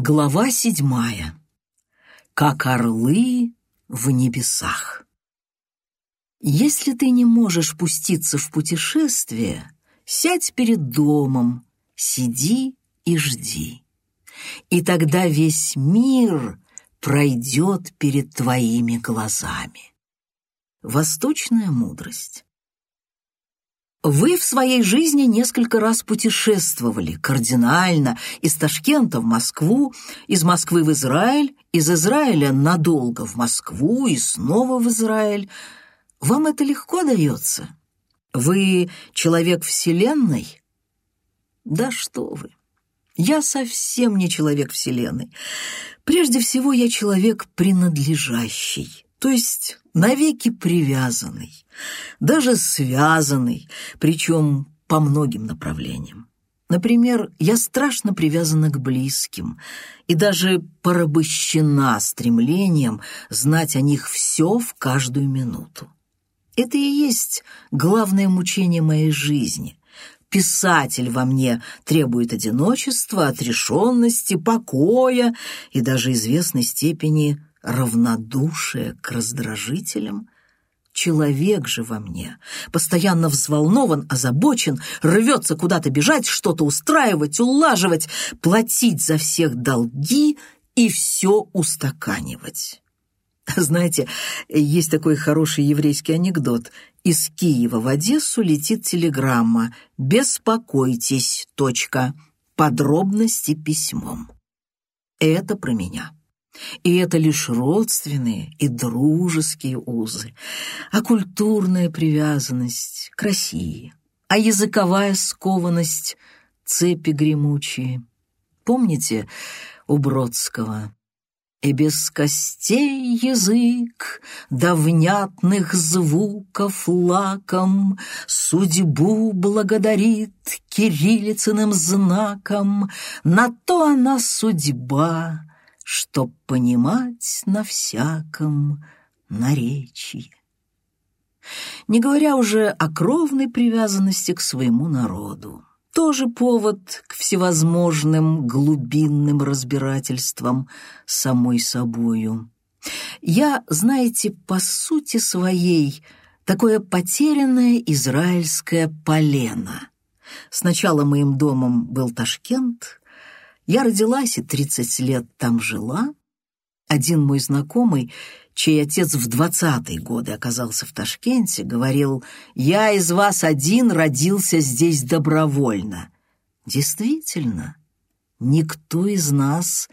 Глава седьмая. Как орлы в небесах. Если ты не можешь пуститься в путешествие, сядь перед домом, сиди и жди. И тогда весь мир пройдет перед твоими глазами. Восточная мудрость. Вы в своей жизни несколько раз путешествовали кардинально из Ташкента в Москву, из Москвы в Израиль, из Израиля надолго в Москву и снова в Израиль. Вам это легко дается? Вы человек Вселенной? Да что вы! Я совсем не человек Вселенной. Прежде всего, я человек принадлежащий то есть навеки привязанный, даже связанный, причем по многим направлениям. Например, я страшно привязана к близким и даже порабощена стремлением знать о них все в каждую минуту. Это и есть главное мучение моей жизни. Писатель во мне требует одиночества, отрешенности, покоя и даже известной степени равнодушие к раздражителям. Человек же во мне постоянно взволнован, озабочен, рвется куда-то бежать, что-то устраивать, улаживать, платить за всех долги и все устаканивать. Знаете, есть такой хороший еврейский анекдот. Из Киева в Одессу летит телеграмма «Беспокойтесь. Точка. Подробности письмом». Это про меня. И это лишь родственные и дружеские узы, а культурная привязанность к России, а языковая скованность — цепи гремучие. Помните у Бродского? И без костей язык, да внятных звуков лаком Судьбу благодарит кириллицыным знаком, На то она судьба, чтоб понимать на всяком наречии. Не говоря уже о кровной привязанности к своему народу. Тоже повод к всевозможным глубинным разбирательствам самой собою. Я, знаете, по сути своей, такое потерянное израильское полено. Сначала моим домом был Ташкент, я родилась и 30 лет там жила. Один мой знакомый, чей отец в двадцатые годы оказался в Ташкенте, говорил, «Я из вас один родился здесь добровольно». Действительно, никто из нас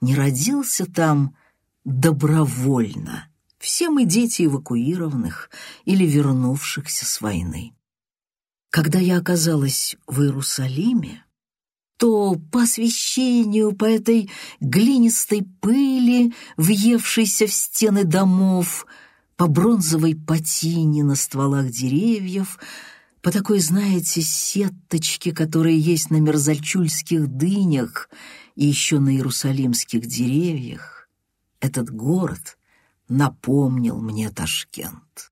не родился там добровольно. Все мы дети эвакуированных или вернувшихся с войны. Когда я оказалась в Иерусалиме, то по освещению, по этой глинистой пыли, въевшейся в стены домов, по бронзовой патине на стволах деревьев, по такой, знаете, сеточке, которая есть на мерзальчульских дынях и еще на иерусалимских деревьях, этот город напомнил мне Ташкент.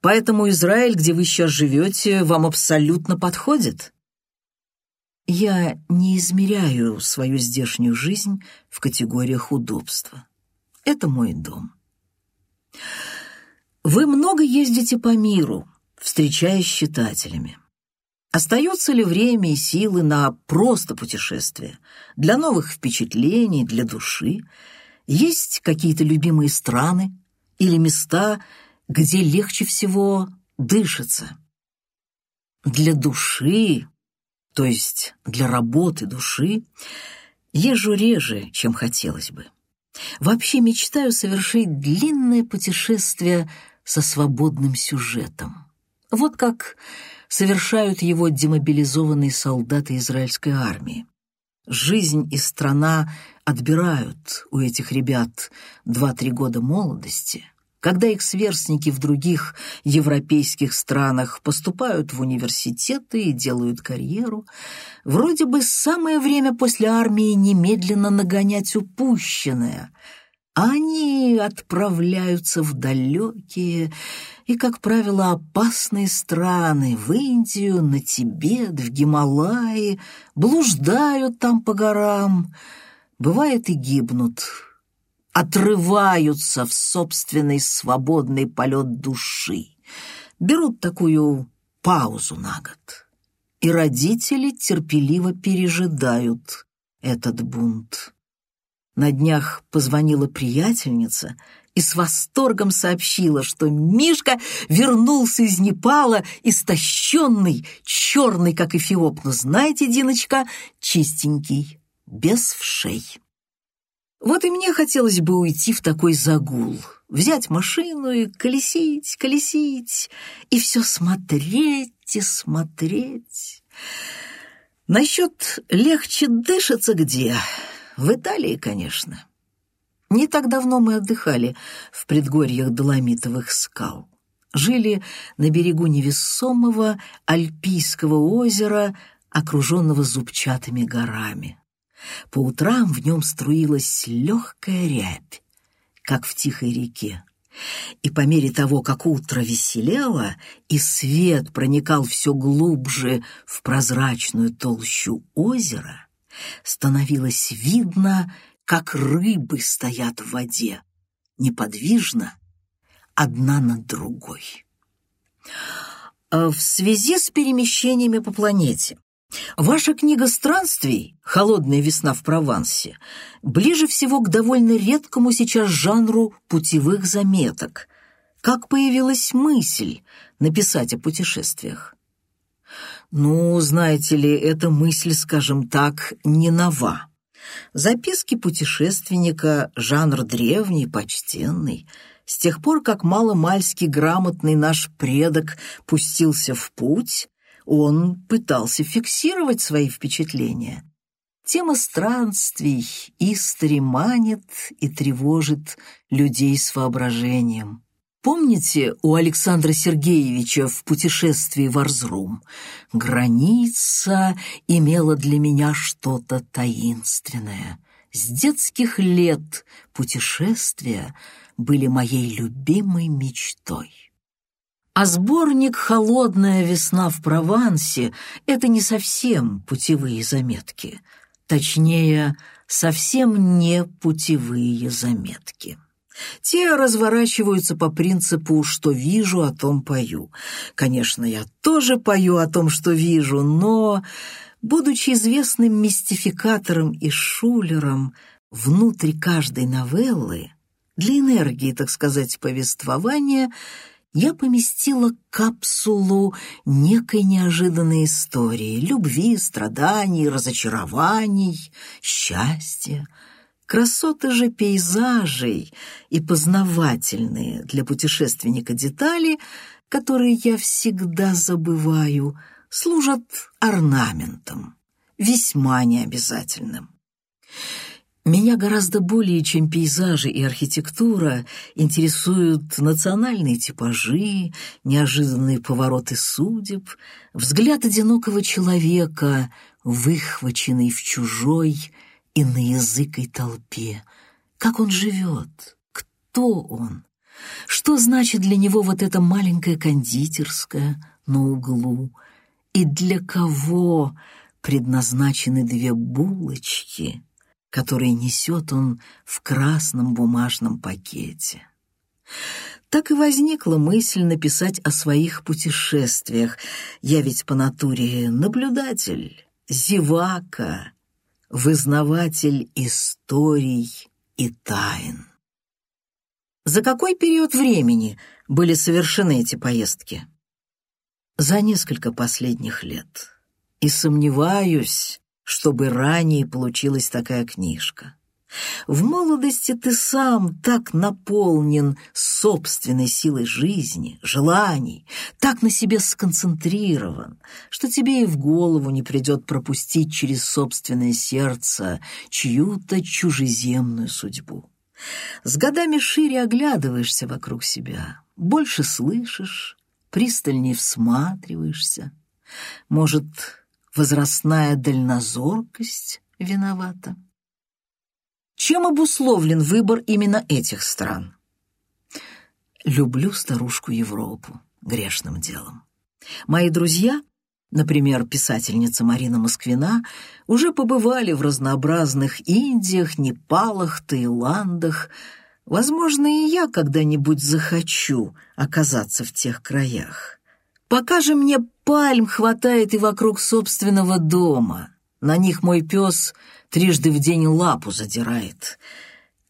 Поэтому Израиль, где вы сейчас живете, вам абсолютно подходит. Я не измеряю свою здешнюю жизнь в категориях удобства. Это мой дом. Вы много ездите по миру, встречаясь с читателями. Остается ли время и силы на просто путешествие, для новых впечатлений, для души? Есть какие-то любимые страны или места, где легче всего дышится? Для души то есть для работы души, езжу реже, чем хотелось бы. Вообще мечтаю совершить длинное путешествие со свободным сюжетом. Вот как совершают его демобилизованные солдаты израильской армии. Жизнь и страна отбирают у этих ребят два-три года молодости, когда их сверстники в других европейских странах поступают в университеты и делают карьеру, вроде бы самое время после армии немедленно нагонять упущенное, они отправляются в далекие и, как правило, опасные страны, в Индию, на Тибет, в Гималаи, блуждают там по горам, бывает и гибнут, отрываются в собственный свободный полет души, берут такую паузу на год. И родители терпеливо пережидают этот бунт. На днях позвонила приятельница и с восторгом сообщила, что Мишка вернулся из Непала, истощенный, черный, как эфиоп, но знаете, Диночка, чистенький, без вшей. Вот и мне хотелось бы уйти в такой загул, взять машину и колесить, колесить, и все смотреть и смотреть. Насчет легче дышится где? В Италии, конечно. Не так давно мы отдыхали в предгорьях Доломитовых скал. Жили на берегу невесомого Альпийского озера, окруженного зубчатыми горами. По утрам в нем струилась легкая рябь, как в тихой реке. И по мере того, как утро веселело, и свет проникал все глубже в прозрачную толщу озера, становилось видно, как рыбы стоят в воде, неподвижно, одна над другой. А в связи с перемещениями по планете Ваша книга странствий «Холодная весна в Провансе» ближе всего к довольно редкому сейчас жанру путевых заметок. Как появилась мысль написать о путешествиях? Ну, знаете ли, эта мысль, скажем так, не нова. Записки путешественника – жанр древний, почтенный. С тех пор, как маломальски грамотный наш предок пустился в путь, он пытался фиксировать свои впечатления. Тема странствий истори манит и тревожит людей с воображением. Помните у Александра Сергеевича в путешествии в Арзрум? «Граница имела для меня что-то таинственное. С детских лет путешествия были моей любимой мечтой». А сборник «Холодная весна в Провансе» — это не совсем путевые заметки. Точнее, совсем не путевые заметки. Те разворачиваются по принципу «что вижу, о том пою». Конечно, я тоже пою о том, что вижу, но, будучи известным мистификатором и шулером, внутри каждой новеллы, для энергии, так сказать, повествования — я поместила капсулу некой неожиданной истории, любви, страданий, разочарований, счастья, красоты же пейзажей и познавательные для путешественника детали, которые я всегда забываю, служат орнаментом, весьма необязательным. Меня гораздо более, чем пейзажи и архитектура, интересуют национальные типажи, неожиданные повороты судеб, взгляд одинокого человека, выхваченный в чужой иноязыкой толпе. Как он живет? Кто он? Что значит для него вот эта маленькая кондитерская на углу? И для кого предназначены две булочки — которые несет он в красном бумажном пакете. Так и возникла мысль написать о своих путешествиях. Я ведь по натуре наблюдатель, зевака, вызнаватель историй и тайн. За какой период времени были совершены эти поездки? За несколько последних лет. И сомневаюсь, чтобы ранее получилась такая книжка. В молодости ты сам так наполнен собственной силой жизни, желаний, так на себе сконцентрирован, что тебе и в голову не придет пропустить через собственное сердце чью-то чужеземную судьбу. С годами шире оглядываешься вокруг себя, больше слышишь, пристальнее всматриваешься. Может, возрастная дальнозоркость виновата. Чем обусловлен выбор именно этих стран? Люблю старушку Европу грешным делом. Мои друзья например, писательница Марина Москвина, уже побывали в разнообразных Индиях, Непалах, Таиландах. Возможно, и я когда-нибудь захочу оказаться в тех краях. Пока же мне пальм хватает и вокруг собственного дома. На них мой пес трижды в день лапу задирает —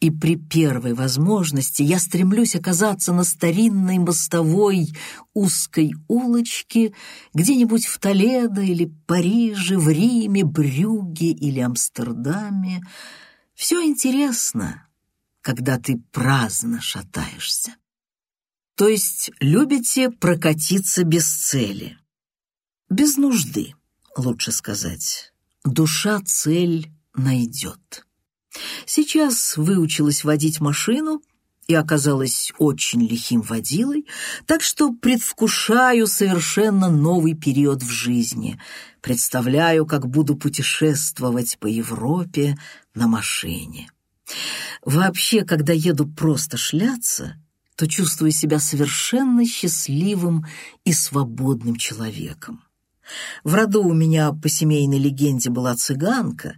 и при первой возможности я стремлюсь оказаться на старинной мостовой узкой улочке где-нибудь в Толедо или Париже, в Риме, Брюгге или Амстердаме. Все интересно, когда ты праздно шатаешься. То есть любите прокатиться без цели. Без нужды, лучше сказать. Душа цель найдет. Сейчас выучилась водить машину и оказалась очень лихим водилой, так что предвкушаю совершенно новый период в жизни. Представляю, как буду путешествовать по Европе на машине. Вообще, когда еду просто шляться, то чувствую себя совершенно счастливым и свободным человеком. В роду у меня по семейной легенде была цыганка.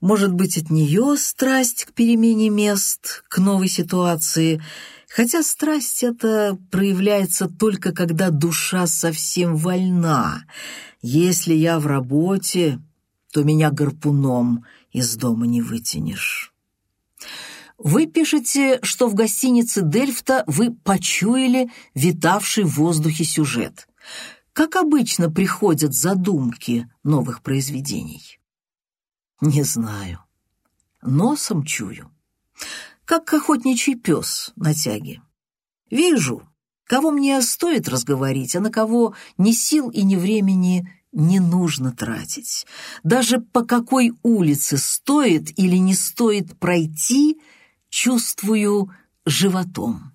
Может быть, от нее страсть к перемене мест, к новой ситуации, хотя страсть эта проявляется только когда душа совсем вольна. Если я в работе, то меня гарпуном из дома не вытянешь. Вы пишете, что в гостинице Дельфта вы почуяли витавший в воздухе сюжет – как обычно приходят задумки новых произведений? Не знаю. Носом чую. Как охотничий пес на тяге. Вижу, кого мне стоит разговорить, а на кого ни сил и ни времени не нужно тратить. Даже по какой улице стоит или не стоит пройти, чувствую животом.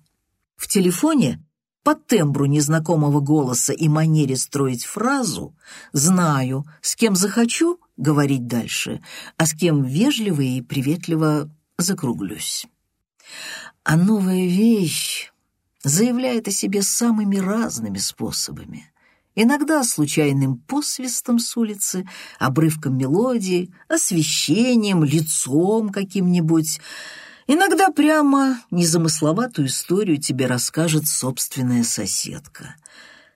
В телефоне по тембру незнакомого голоса и манере строить фразу знаю, с кем захочу говорить дальше, а с кем вежливо и приветливо закруглюсь. А новая вещь заявляет о себе самыми разными способами. Иногда случайным посвистом с улицы, обрывком мелодии, освещением, лицом каким-нибудь — Иногда прямо незамысловатую историю тебе расскажет собственная соседка.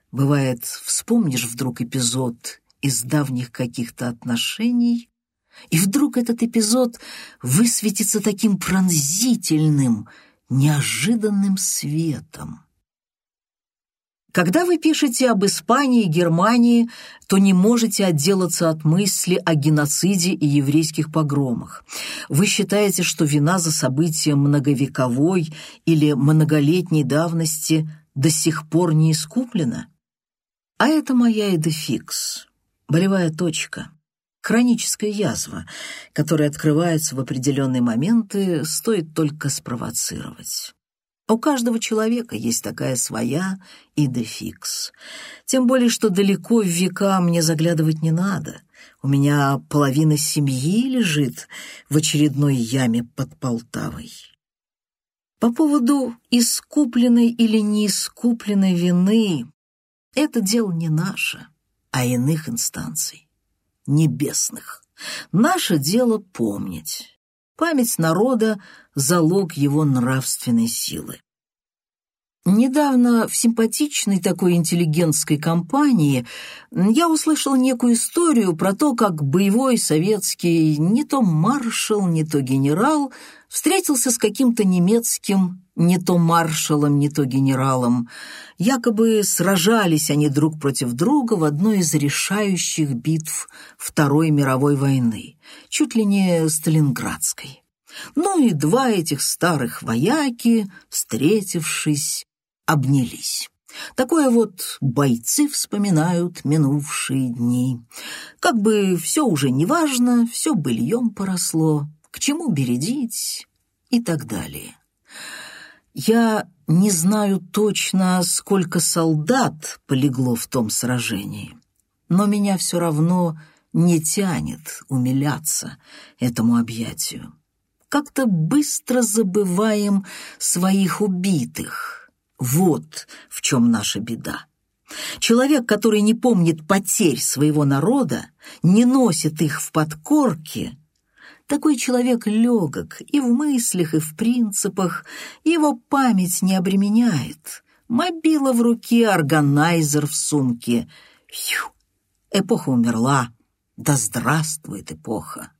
Бывает, вспомнишь вдруг эпизод из давних каких-то отношений, и вдруг этот эпизод высветится таким пронзительным, неожиданным светом. Когда вы пишете об Испании и Германии, то не можете отделаться от мысли о геноциде и еврейских погромах. Вы считаете, что вина за события многовековой или многолетней давности до сих пор не искуплена? А это моя эдефикс, болевая точка, хроническая язва, которая открывается в определенные моменты, стоит только спровоцировать. У каждого человека есть такая своя идефикс. Тем более, что далеко в века мне заглядывать не надо. У меня половина семьи лежит в очередной яме под Полтавой. По поводу искупленной или неискупленной вины это дело не наше, а иных инстанций, небесных. Наше дело помнить. Память народа — залог его нравственной силы. Недавно в симпатичной такой интеллигентской компании я услышал некую историю про то, как боевой советский не то маршал, не то генерал встретился с каким-то немецким не то маршалом, не то генералом. Якобы сражались они друг против друга в одной из решающих битв Второй мировой войны, чуть ли не Сталинградской. Ну и два этих старых вояки, встретившись, обнялись. Такое вот бойцы вспоминают минувшие дни. Как бы все уже не важно, все быльем поросло, к чему бередить и так далее. Я не знаю точно, сколько солдат полегло в том сражении, но меня все равно не тянет умиляться этому объятию. Как-то быстро забываем своих убитых. Вот в чем наша беда. Человек, который не помнит потерь своего народа, не носит их в подкорке, такой человек легок и в мыслях, и в принципах, его память не обременяет. Мобила в руке, органайзер в сумке. Фью, эпоха умерла. Да здравствует эпоха.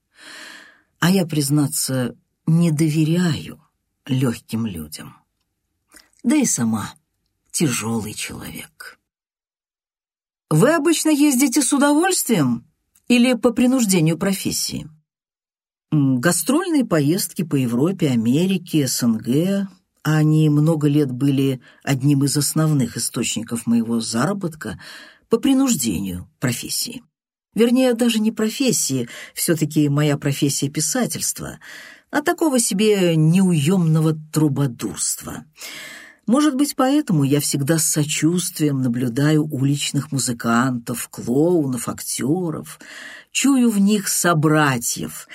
А я, признаться, не доверяю легким людям. Да и сама тяжелый человек. Вы обычно ездите с удовольствием или по принуждению профессии? Гастрольные поездки по Европе, Америке, СНГ, они много лет были одним из основных источников моего заработка по принуждению профессии. Вернее, даже не профессии, все-таки моя профессия писательства, а такого себе неуемного трубодурства. Может быть, поэтому я всегда с сочувствием наблюдаю уличных музыкантов, клоунов, актеров, чую в них собратьев.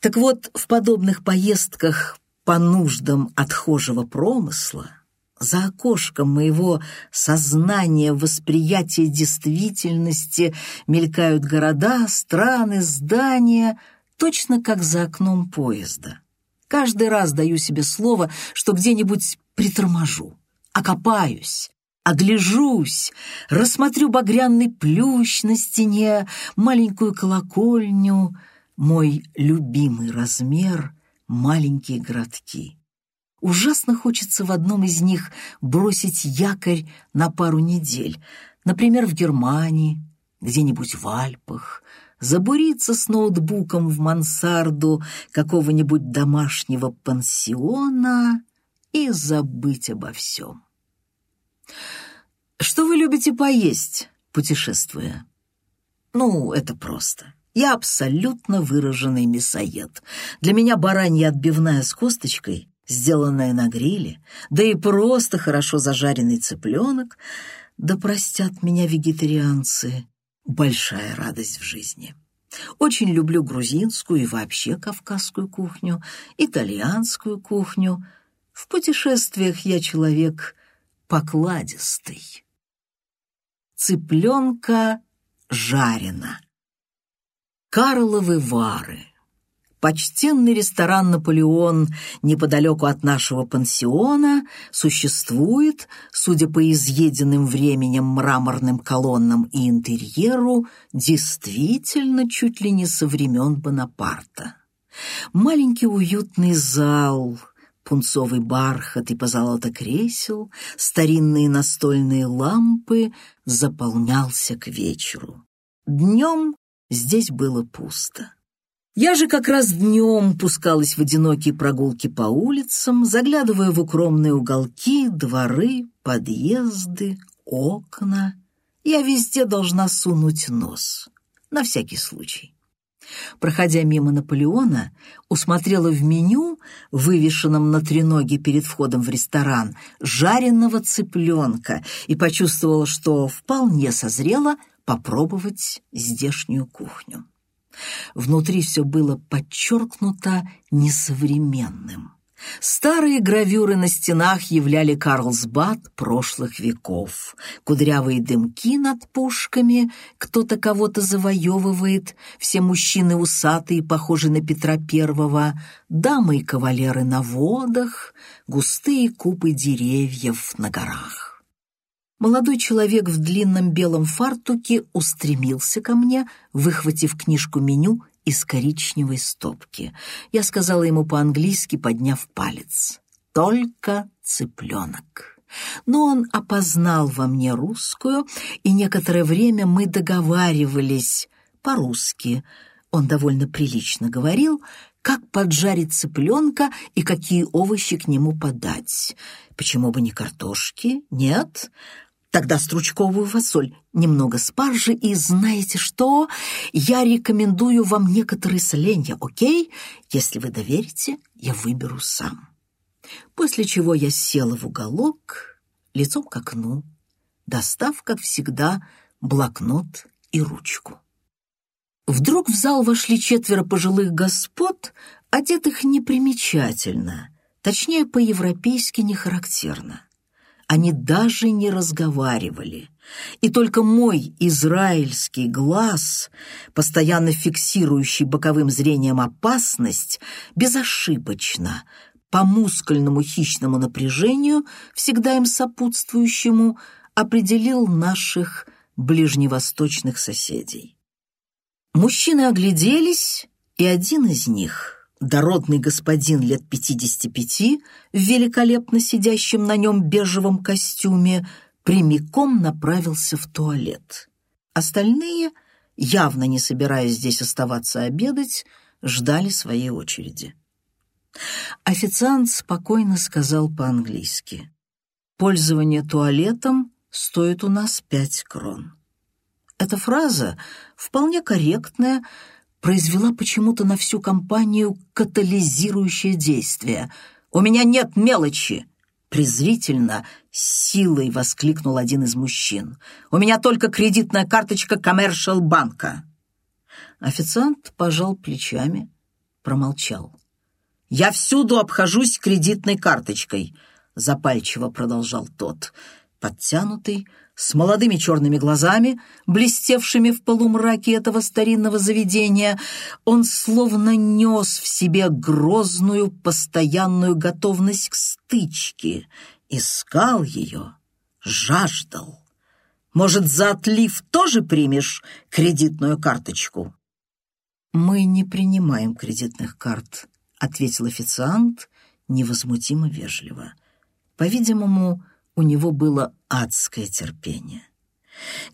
Так вот, в подобных поездках по нуждам отхожего промысла за окошком моего сознания восприятия действительности мелькают города, страны, здания, точно как за окном поезда. Каждый раз даю себе слово, что где-нибудь приторможу, окопаюсь, огляжусь, рассмотрю багряный плющ на стене, маленькую колокольню, мой любимый размер — маленькие городки. Ужасно хочется в одном из них бросить якорь на пару недель, например, в Германии, где-нибудь в Альпах, забуриться с ноутбуком в мансарду какого-нибудь домашнего пансиона и забыть обо всем. Что вы любите поесть, путешествуя? Ну, это просто. Я абсолютно выраженный мясоед. Для меня баранья отбивная с косточкой сделанное на гриле, да и просто хорошо зажаренный цыпленок, да простят меня вегетарианцы, большая радость в жизни. Очень люблю грузинскую и вообще кавказскую кухню, итальянскую кухню. В путешествиях я человек покладистый. Цыпленка жарена. Карловы Вары — почтенный ресторан «Наполеон» неподалеку от нашего пансиона существует, судя по изъеденным временем мраморным колоннам и интерьеру, действительно чуть ли не со времен Бонапарта. Маленький уютный зал, пунцовый бархат и позолота кресел, старинные настольные лампы заполнялся к вечеру. Днем здесь было пусто. Я же как раз днем пускалась в одинокие прогулки по улицам, заглядывая в укромные уголки, дворы, подъезды, окна. Я везде должна сунуть нос, на всякий случай. Проходя мимо Наполеона, усмотрела в меню, вывешенном на треноге перед входом в ресторан, жареного цыпленка и почувствовала, что вполне созрела попробовать здешнюю кухню. Внутри все было подчеркнуто несовременным. Старые гравюры на стенах являли Карлсбад прошлых веков. Кудрявые дымки над пушками, кто-то кого-то завоевывает, все мужчины усатые, похожи на Петра Первого, дамы и кавалеры на водах, густые купы деревьев на горах. Молодой человек в длинном белом фартуке устремился ко мне, выхватив книжку меню из коричневой стопки. Я сказала ему по-английски, подняв палец. «Только цыпленок». Но он опознал во мне русскую, и некоторое время мы договаривались по-русски. Он довольно прилично говорил, как поджарить цыпленка и какие овощи к нему подать. Почему бы не картошки? Нет? Тогда стручковую фасоль, немного спаржи и, знаете что, я рекомендую вам некоторые соленья, окей? Если вы доверите, я выберу сам. После чего я села в уголок, лицом к окну, достав, как всегда, блокнот и ручку. Вдруг в зал вошли четверо пожилых господ, одетых непримечательно, точнее, по-европейски нехарактерно. Они даже не разговаривали. И только мой израильский глаз, постоянно фиксирующий боковым зрением опасность, безошибочно, по мускульному хищному напряжению, всегда им сопутствующему, определил наших ближневосточных соседей. Мужчины огляделись, и один из них, дородный господин лет пятидесяти пяти, в великолепно сидящем на нем бежевом костюме, прямиком направился в туалет. Остальные, явно не собираясь здесь оставаться обедать, ждали своей очереди. Официант спокойно сказал по-английски. «Пользование туалетом стоит у нас пять крон». Эта фраза, вполне корректная, произвела почему-то на всю компанию катализирующее действие. «У меня нет мелочи!» Презрительно, силой воскликнул один из мужчин. «У меня только кредитная карточка коммершал банка». Официант пожал плечами, промолчал. «Я всюду обхожусь кредитной карточкой», — запальчиво продолжал тот, подтянутый, с молодыми черными глазами, блестевшими в полумраке этого старинного заведения, он словно нес в себе грозную постоянную готовность к стычке, искал ее, жаждал. Может, за отлив тоже примешь кредитную карточку? Мы не принимаем кредитных карт, ответил официант невозмутимо вежливо. По-видимому, у него было адское терпение.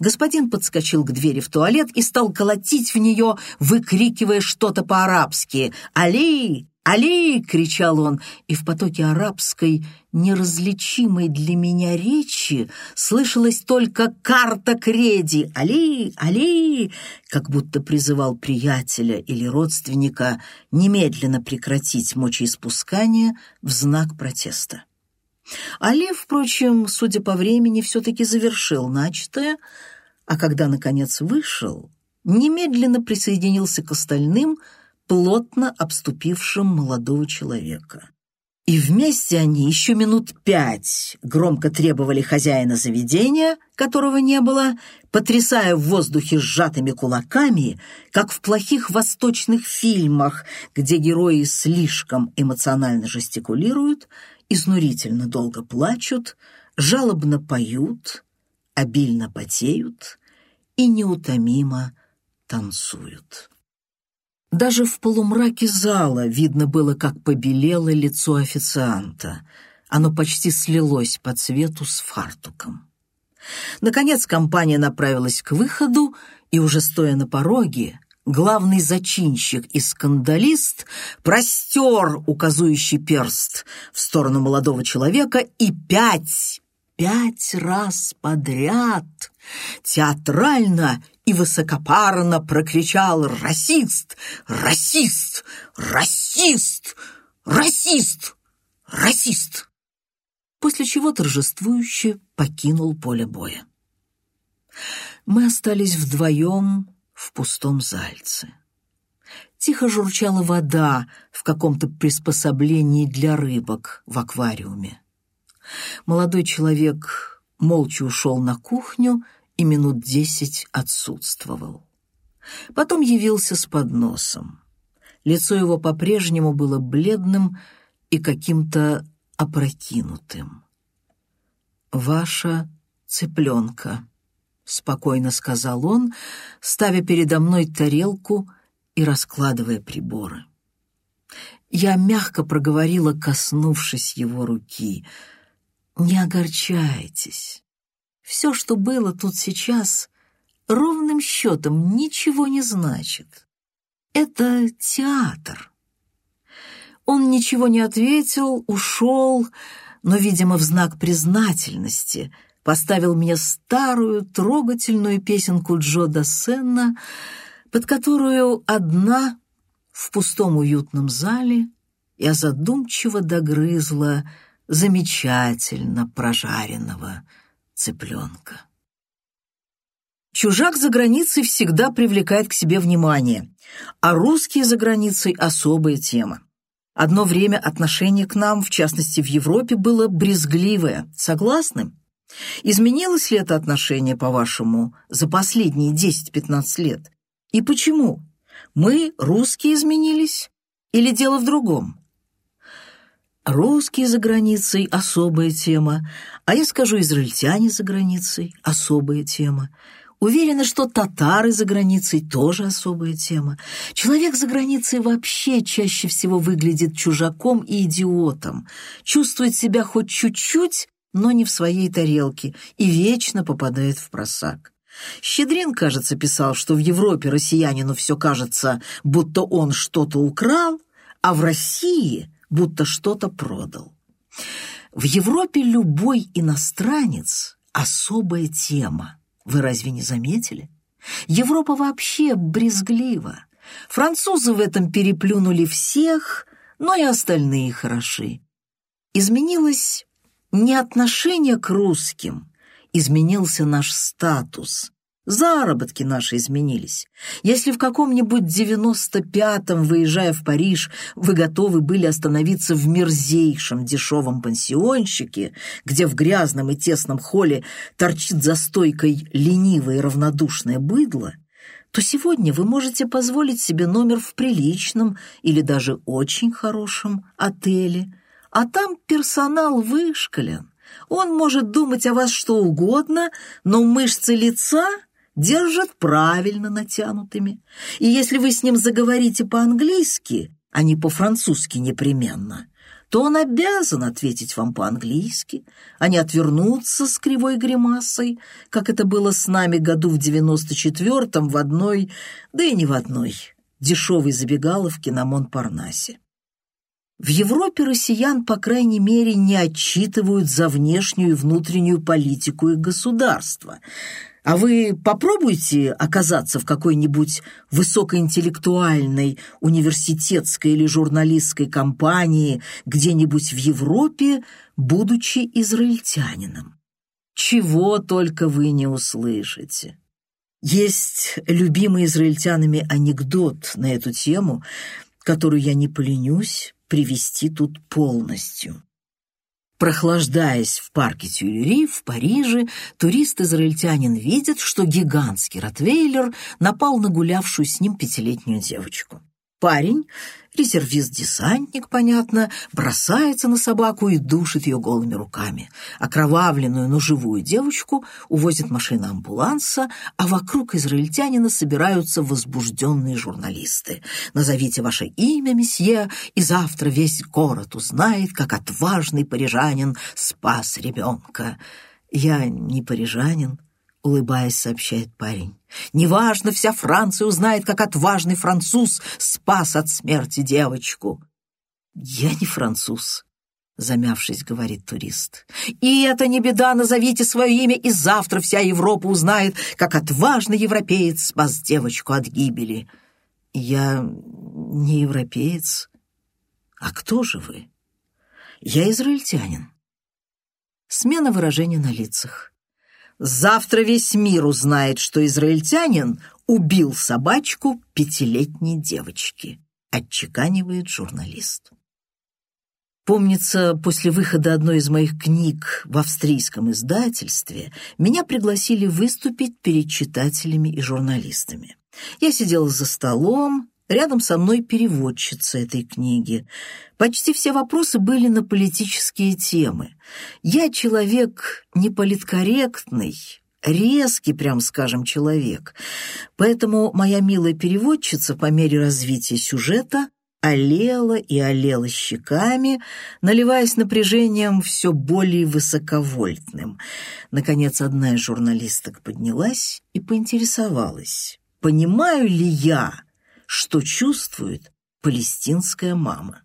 Господин подскочил к двери в туалет и стал колотить в нее, выкрикивая что-то по-арабски. «Али! Али!» — кричал он, и в потоке арабской, неразличимой для меня речи слышалась только карта креди. «Али! Али!» как будто призывал приятеля или родственника немедленно прекратить мочеиспускание в знак протеста. Али, впрочем, судя по времени, все-таки завершил начатое, а когда, наконец, вышел, немедленно присоединился к остальным, плотно обступившим молодого человека. И вместе они еще минут пять громко требовали хозяина заведения, которого не было, потрясая в воздухе сжатыми кулаками, как в плохих восточных фильмах, где герои слишком эмоционально жестикулируют изнурительно долго плачут, жалобно поют, обильно потеют и неутомимо танцуют. Даже в полумраке зала видно было, как побелело лицо официанта. Оно почти слилось по цвету с фартуком. Наконец компания направилась к выходу, и уже стоя на пороге, главный зачинщик и скандалист простер указующий перст в сторону молодого человека и пять, пять раз подряд театрально и высокопарно прокричал «Расист! Расист! Расист! Расист! Расист!» После чего торжествующе покинул поле боя. Мы остались вдвоем в пустом зальце. Тихо журчала вода в каком-то приспособлении для рыбок в аквариуме. Молодой человек молча ушел на кухню и минут десять отсутствовал. Потом явился с подносом. Лицо его по-прежнему было бледным и каким-то опрокинутым. «Ваша цыпленка», — спокойно сказал он, ставя передо мной тарелку и раскладывая приборы. Я мягко проговорила, коснувшись его руки. «Не огорчайтесь. Все, что было тут сейчас, ровным счетом ничего не значит. Это театр». Он ничего не ответил, ушел, но, видимо, в знак признательности — поставил мне старую трогательную песенку Джо Дассена, под которую одна в пустом уютном зале я задумчиво догрызла замечательно прожаренного цыпленка. Чужак за границей всегда привлекает к себе внимание, а русские за границей — особая тема. Одно время отношение к нам, в частности в Европе, было брезгливое. Согласны? Изменилось ли это отношение, по-вашему, за последние 10-15 лет? И почему? Мы, русские, изменились? Или дело в другом? Русские за границей – особая тема, а я скажу, израильтяне за границей – особая тема. Уверена, что татары за границей тоже особая тема. Человек за границей вообще чаще всего выглядит чужаком и идиотом, чувствует себя хоть чуть-чуть, но не в своей тарелке и вечно попадает в просак. Щедрин, кажется, писал, что в Европе россиянину все кажется, будто он что-то украл, а в России будто что-то продал. В Европе любой иностранец – особая тема. Вы разве не заметили? Европа вообще брезглива. Французы в этом переплюнули всех, но и остальные хороши. Изменилось не отношение к русским, изменился наш статус. Заработки наши изменились. Если в каком-нибудь девяносто пятом, выезжая в Париж, вы готовы были остановиться в мерзейшем дешевом пансионщике, где в грязном и тесном холле торчит за стойкой ленивое и равнодушное быдло, то сегодня вы можете позволить себе номер в приличном или даже очень хорошем отеле, а там персонал вышкален. Он может думать о вас что угодно, но мышцы лица держат правильно натянутыми. И если вы с ним заговорите по-английски, а не по-французски непременно, то он обязан ответить вам по-английски, а не отвернуться с кривой гримасой, как это было с нами году в девяносто четвертом в одной, да и не в одной, дешевой забегаловке на Монпарнасе. В Европе россиян, по крайней мере, не отчитывают за внешнюю и внутреннюю политику их государства – а вы попробуйте оказаться в какой-нибудь высокоинтеллектуальной университетской или журналистской компании где-нибудь в Европе, будучи израильтянином. Чего только вы не услышите. Есть любимый израильтянами анекдот на эту тему, которую я не поленюсь привести тут полностью. Прохлаждаясь в парке Тюильри в Париже, турист-израильтянин видит, что гигантский ротвейлер напал на гулявшую с ним пятилетнюю девочку. Парень, резервист-десантник, понятно, бросается на собаку и душит ее голыми руками. Окровавленную, но живую девочку увозит машина амбуланса, а вокруг израильтянина собираются возбужденные журналисты. «Назовите ваше имя, месье, и завтра весь город узнает, как отважный парижанин спас ребенка». «Я не парижанин», — улыбаясь, сообщает парень. «Неважно, вся Франция узнает, как отважный француз спас от смерти девочку». «Я не француз», — замявшись, говорит турист. «И это не беда, назовите свое имя, и завтра вся Европа узнает, как отважный европеец спас девочку от гибели». «Я не европеец. А кто же вы?» «Я израильтянин». Смена выражения на лицах. Завтра весь мир узнает, что израильтянин убил собачку пятилетней девочки, отчеканивает журналист. Помнится, после выхода одной из моих книг в австрийском издательстве меня пригласили выступить перед читателями и журналистами. Я сидела за столом, Рядом со мной переводчица этой книги. Почти все вопросы были на политические темы. Я человек неполиткорректный, резкий, прям скажем, человек. Поэтому моя милая переводчица по мере развития сюжета олела и олела щеками, наливаясь напряжением все более высоковольтным. Наконец, одна из журналисток поднялась и поинтересовалась, понимаю ли я, что чувствует палестинская мама.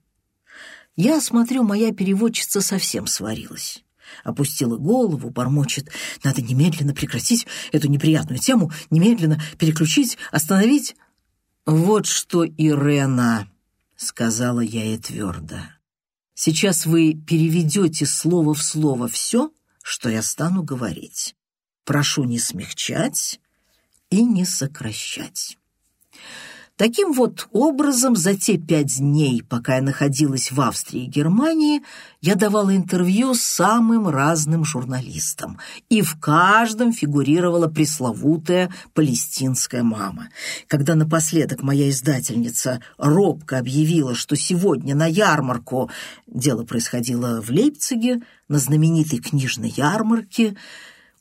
Я смотрю, моя переводчица совсем сварилась. Опустила голову, бормочет. Надо немедленно прекратить эту неприятную тему, немедленно переключить, остановить. «Вот что, Ирена», — сказала я ей твердо. «Сейчас вы переведете слово в слово все, что я стану говорить. Прошу не смягчать и не сокращать». Таким вот образом, за те пять дней, пока я находилась в Австрии и Германии, я давала интервью самым разным журналистам, и в каждом фигурировала пресловутая палестинская мама. Когда напоследок моя издательница робко объявила, что сегодня на ярмарку, дело происходило в Лейпциге, на знаменитой книжной ярмарке,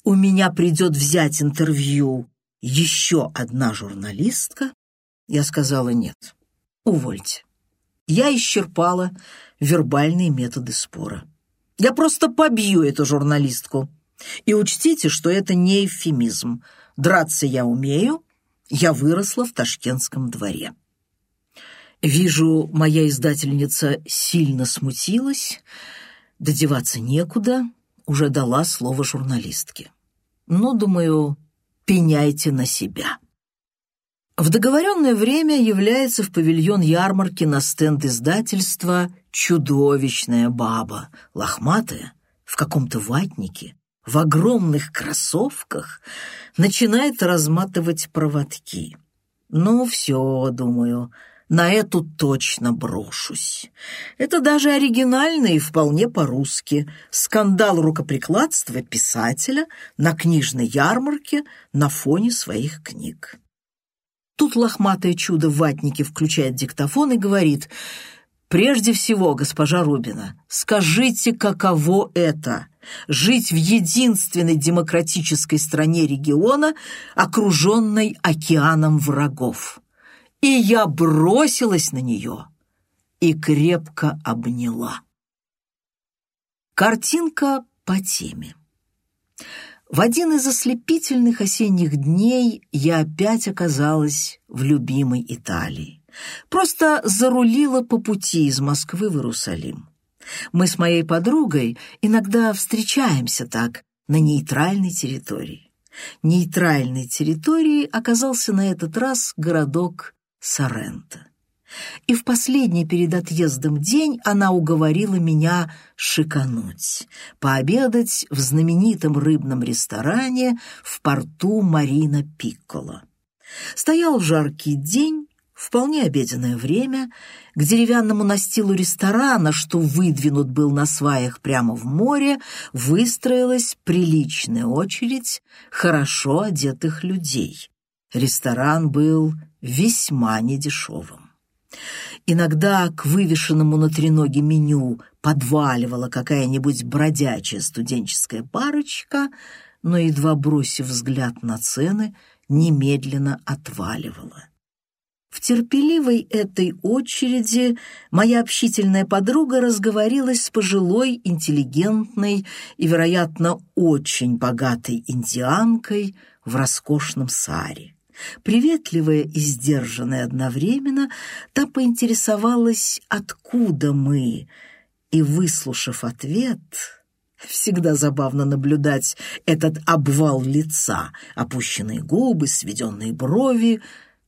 у меня придет взять интервью еще одна журналистка, я сказала нет. Увольте. Я исчерпала вербальные методы спора. Я просто побью эту журналистку. И учтите, что это не эвфемизм. Драться я умею, я выросла в Ташкентском дворе. Вижу, моя издательница сильно смутилась, додеваться некуда, уже дала слово журналистке. Ну, думаю, пеняйте на себя. В договоренное время является в павильон ярмарки на стенд издательства чудовищная баба, лохматая, в каком-то ватнике, в огромных кроссовках, начинает разматывать проводки. Ну, все, думаю, на эту точно брошусь. Это даже оригинально и вполне по-русски. Скандал рукоприкладства писателя на книжной ярмарке на фоне своих книг. Тут лохматое чудо в ватнике включает диктофон и говорит «Прежде всего, госпожа Рубина, скажите, каково это — жить в единственной демократической стране региона, окруженной океаном врагов?» И я бросилась на нее и крепко обняла. Картинка по теме. В один из ослепительных осенних дней я опять оказалась в любимой Италии. Просто зарулила по пути из Москвы в Иерусалим. Мы с моей подругой иногда встречаемся так на нейтральной территории. Нейтральной территорией оказался на этот раз городок Соренто и в последний перед отъездом день она уговорила меня шикануть, пообедать в знаменитом рыбном ресторане в порту Марина Пикколо. Стоял жаркий день, вполне обеденное время, к деревянному настилу ресторана, что выдвинут был на сваях прямо в море, выстроилась приличная очередь хорошо одетых людей. Ресторан был весьма недешевым. Иногда к вывешенному на треноге меню подваливала какая-нибудь бродячая студенческая парочка, но, едва бросив взгляд на цены, немедленно отваливала. В терпеливой этой очереди моя общительная подруга разговорилась с пожилой, интеллигентной и, вероятно, очень богатой индианкой в роскошном саре. Приветливая и сдержанная одновременно, та поинтересовалась, откуда мы, и, выслушав ответ, всегда забавно наблюдать этот обвал лица, опущенные губы, сведенные брови,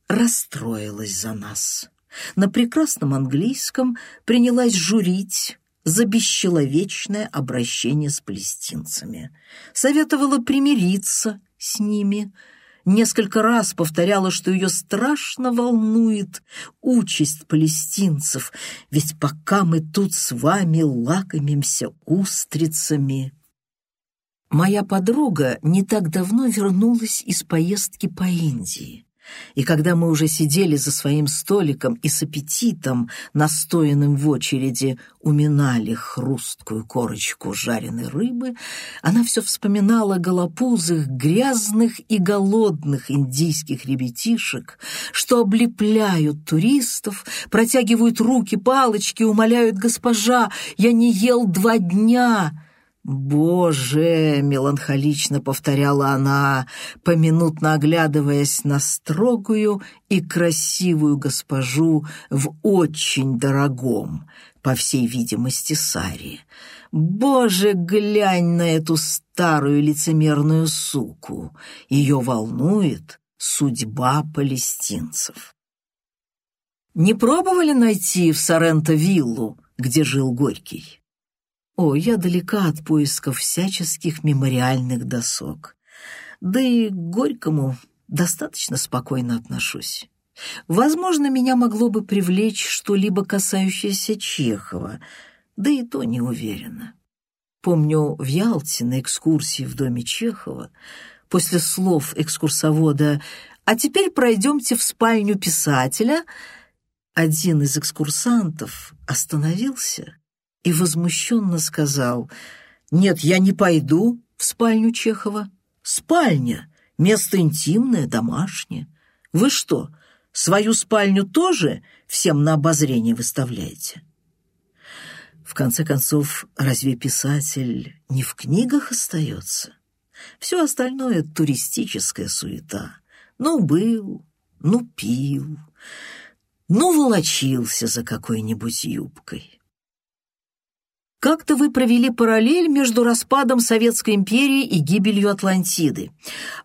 расстроилась за нас. На прекрасном английском принялась журить за бесчеловечное обращение с палестинцами. Советовала примириться с ними – несколько раз повторяла, что ее страшно волнует участь палестинцев, ведь пока мы тут с вами лакомимся устрицами. Моя подруга не так давно вернулась из поездки по Индии. И когда мы уже сидели за своим столиком и с аппетитом, настоянным в очереди, уминали хрусткую корочку жареной рыбы, она все вспоминала голопузых, грязных и голодных индийских ребятишек, что облепляют туристов, протягивают руки, палочки, умоляют «Госпожа, я не ел два дня!» «Боже!» — меланхолично повторяла она, поминутно оглядываясь на строгую и красивую госпожу в очень дорогом, по всей видимости, саре. «Боже, глянь на эту старую лицемерную суку! Ее волнует судьба палестинцев». Не пробовали найти в Соренто виллу, где жил Горький? О, я далека от поисков всяческих мемориальных досок. Да и к Горькому достаточно спокойно отношусь. Возможно, меня могло бы привлечь что-либо касающееся Чехова, да и то не уверена. Помню, в Ялте на экскурсии в доме Чехова после слов экскурсовода «А теперь пройдемте в спальню писателя», один из экскурсантов остановился и возмущенно сказал «Нет, я не пойду в спальню Чехова. Спальня, место интимное, домашнее. Вы что, свою спальню тоже всем на обозрение выставляете?» В конце концов, разве писатель не в книгах остается? Все остальное — туристическая суета. Ну, был, ну, пил, ну, волочился за какой-нибудь юбкой. Как-то вы провели параллель между распадом Советской империи и гибелью Атлантиды.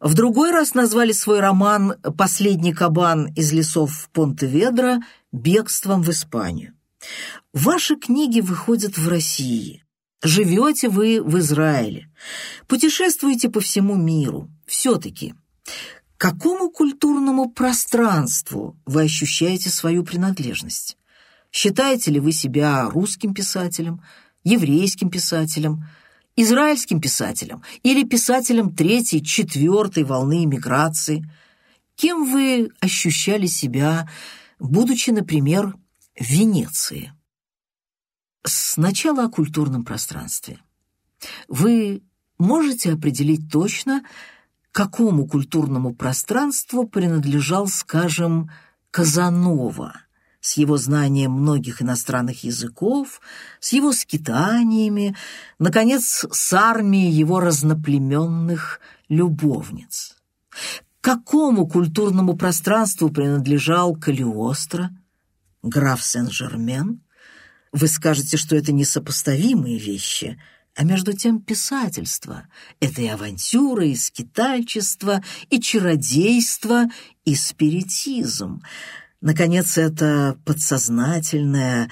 В другой раз назвали свой роман «Последний кабан из лесов Понтеведро» бегством в Испанию. Ваши книги выходят в России. Живете вы в Израиле. Путешествуете по всему миру. Все-таки, какому культурному пространству вы ощущаете свою принадлежность? Считаете ли вы себя русским писателем, еврейским писателем, израильским писателем или писателем третьей, четвертой волны иммиграции? Кем вы ощущали себя, будучи, например, в Венеции? Сначала о культурном пространстве. Вы можете определить точно, какому культурному пространству принадлежал, скажем, Казанова с его знанием многих иностранных языков, с его скитаниями, наконец, с армией его разноплеменных любовниц. Какому культурному пространству принадлежал Калиостро, граф Сен-Жермен? Вы скажете, что это несопоставимые вещи – а между тем писательство — это и авантюра, и скитальчество, и чародейство, и спиритизм. Наконец, это подсознательное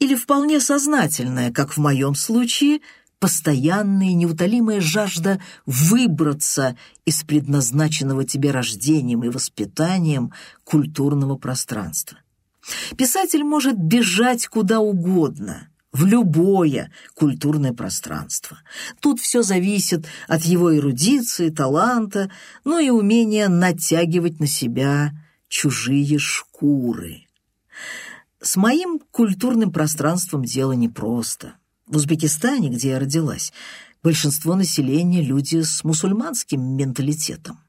или вполне сознательное, как в моем случае, постоянная неутолимая жажда выбраться из предназначенного тебе рождением и воспитанием культурного пространства. Писатель может бежать куда угодно — в любое культурное пространство. Тут все зависит от его эрудиции, таланта, но и умения натягивать на себя чужие шкуры. С моим культурным пространством дело непросто. В Узбекистане, где я родилась, большинство населения – люди с мусульманским менталитетом.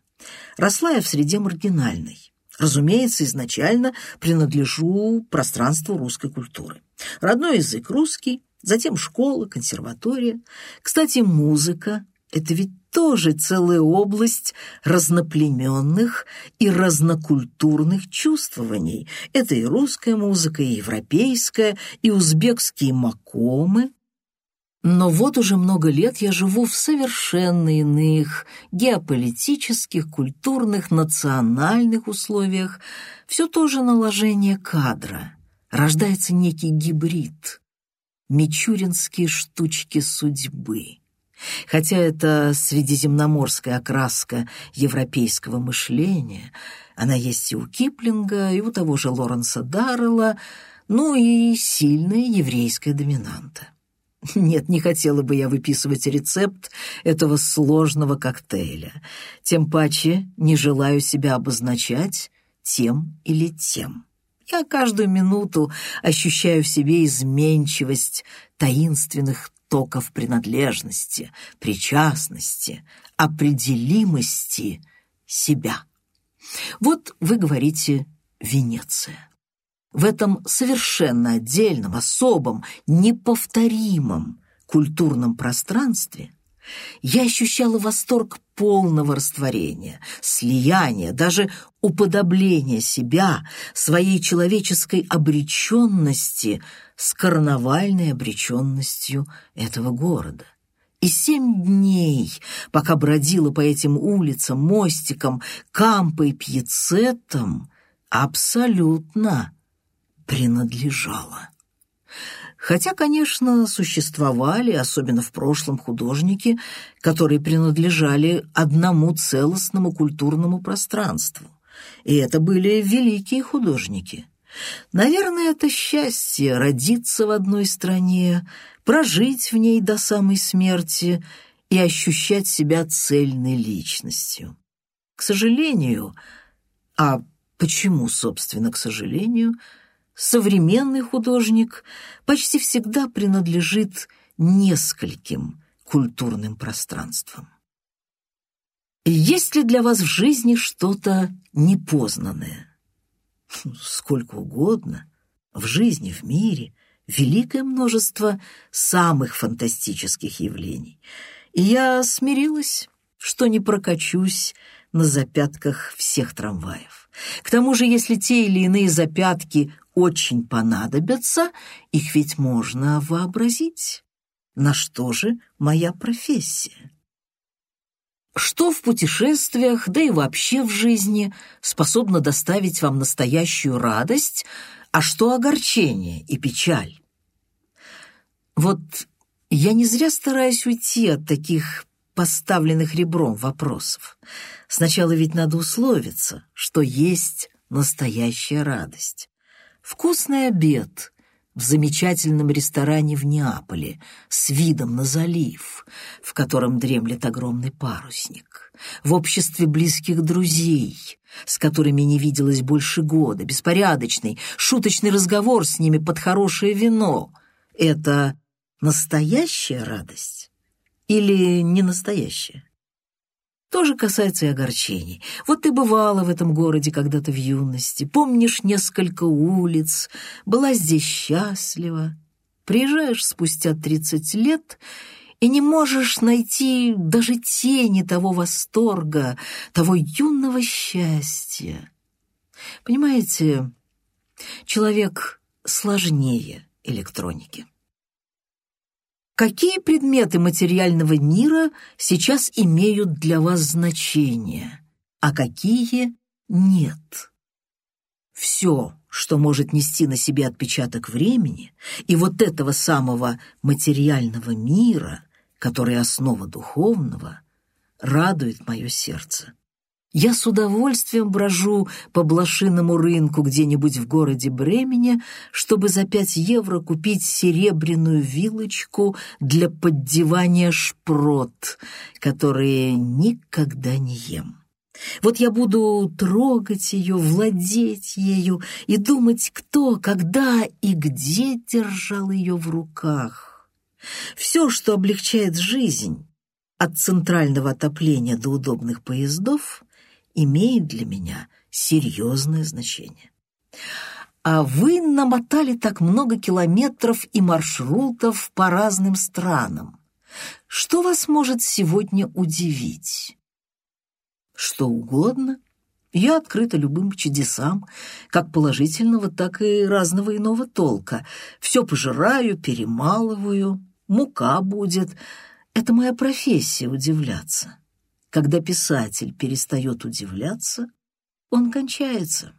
Росла я в среде маргинальной. Разумеется, изначально принадлежу пространству русской культуры. Родной язык русский, затем школа, консерватория. Кстати, музыка — это ведь тоже целая область разноплеменных и разнокультурных чувствований. Это и русская музыка, и европейская, и узбекские макомы, но вот уже много лет я живу в совершенно иных геополитических, культурных, национальных условиях. Все то же наложение кадра. Рождается некий гибрид. Мичуринские штучки судьбы. Хотя это средиземноморская окраска европейского мышления, она есть и у Киплинга, и у того же Лоренса Даррелла, ну и сильная еврейская доминанта. Нет, не хотела бы я выписывать рецепт этого сложного коктейля. Тем паче не желаю себя обозначать тем или тем. Я каждую минуту ощущаю в себе изменчивость таинственных токов принадлежности, причастности, определимости себя. Вот вы говорите «Венеция» в этом совершенно отдельном, особом, неповторимом культурном пространстве я ощущала восторг полного растворения, слияния, даже уподобления себя, своей человеческой обреченности с карнавальной обреченностью этого города. И семь дней, пока бродила по этим улицам, мостикам, кампой, пьецетам, абсолютно принадлежала. Хотя, конечно, существовали, особенно в прошлом, художники, которые принадлежали одному целостному культурному пространству. И это были великие художники. Наверное, это счастье родиться в одной стране, прожить в ней до самой смерти и ощущать себя цельной личностью. К сожалению, а почему, собственно, к сожалению, современный художник почти всегда принадлежит нескольким культурным пространствам. Есть ли для вас в жизни что-то непознанное? Сколько угодно. В жизни, в мире великое множество самых фантастических явлений. И я смирилась, что не прокачусь на запятках всех трамваев. К тому же, если те или иные запятки очень понадобятся, их ведь можно вообразить. На что же моя профессия? Что в путешествиях, да и вообще в жизни, способно доставить вам настоящую радость, а что огорчение и печаль? Вот я не зря стараюсь уйти от таких поставленных ребром вопросов. Сначала ведь надо условиться, что есть настоящая радость. Вкусный обед, в замечательном ресторане в Неаполе с видом на залив, в котором дремлет огромный парусник, в обществе близких друзей, с которыми не виделась больше года, беспорядочный, шуточный разговор с ними под хорошее вино. Это настоящая радость или не настоящая? То же касается и огорчений. Вот ты бывала в этом городе когда-то в юности, помнишь несколько улиц, была здесь счастлива. Приезжаешь спустя тридцать лет и не можешь найти даже тени того восторга, того юного счастья. Понимаете, человек сложнее электроники. Какие предметы материального мира сейчас имеют для вас значение, а какие нет? Все, что может нести на себе отпечаток времени, и вот этого самого материального мира, который основа духовного, радует мое сердце. Я с удовольствием брожу по блошиному рынку где-нибудь в городе Бремене, чтобы за пять евро купить серебряную вилочку для поддевания шпрот, которые никогда не ем. Вот я буду трогать ее, владеть ею и думать, кто, когда и где держал ее в руках. Все, что облегчает жизнь, от центрального отопления до удобных поездов, имеет для меня серьезное значение. А вы намотали так много километров и маршрутов по разным странам. Что вас может сегодня удивить? Что угодно. Я открыта любым чудесам, как положительного, так и разного иного толка. Все пожираю, перемалываю, мука будет. Это моя профессия — удивляться. Когда писатель перестает удивляться, он кончается.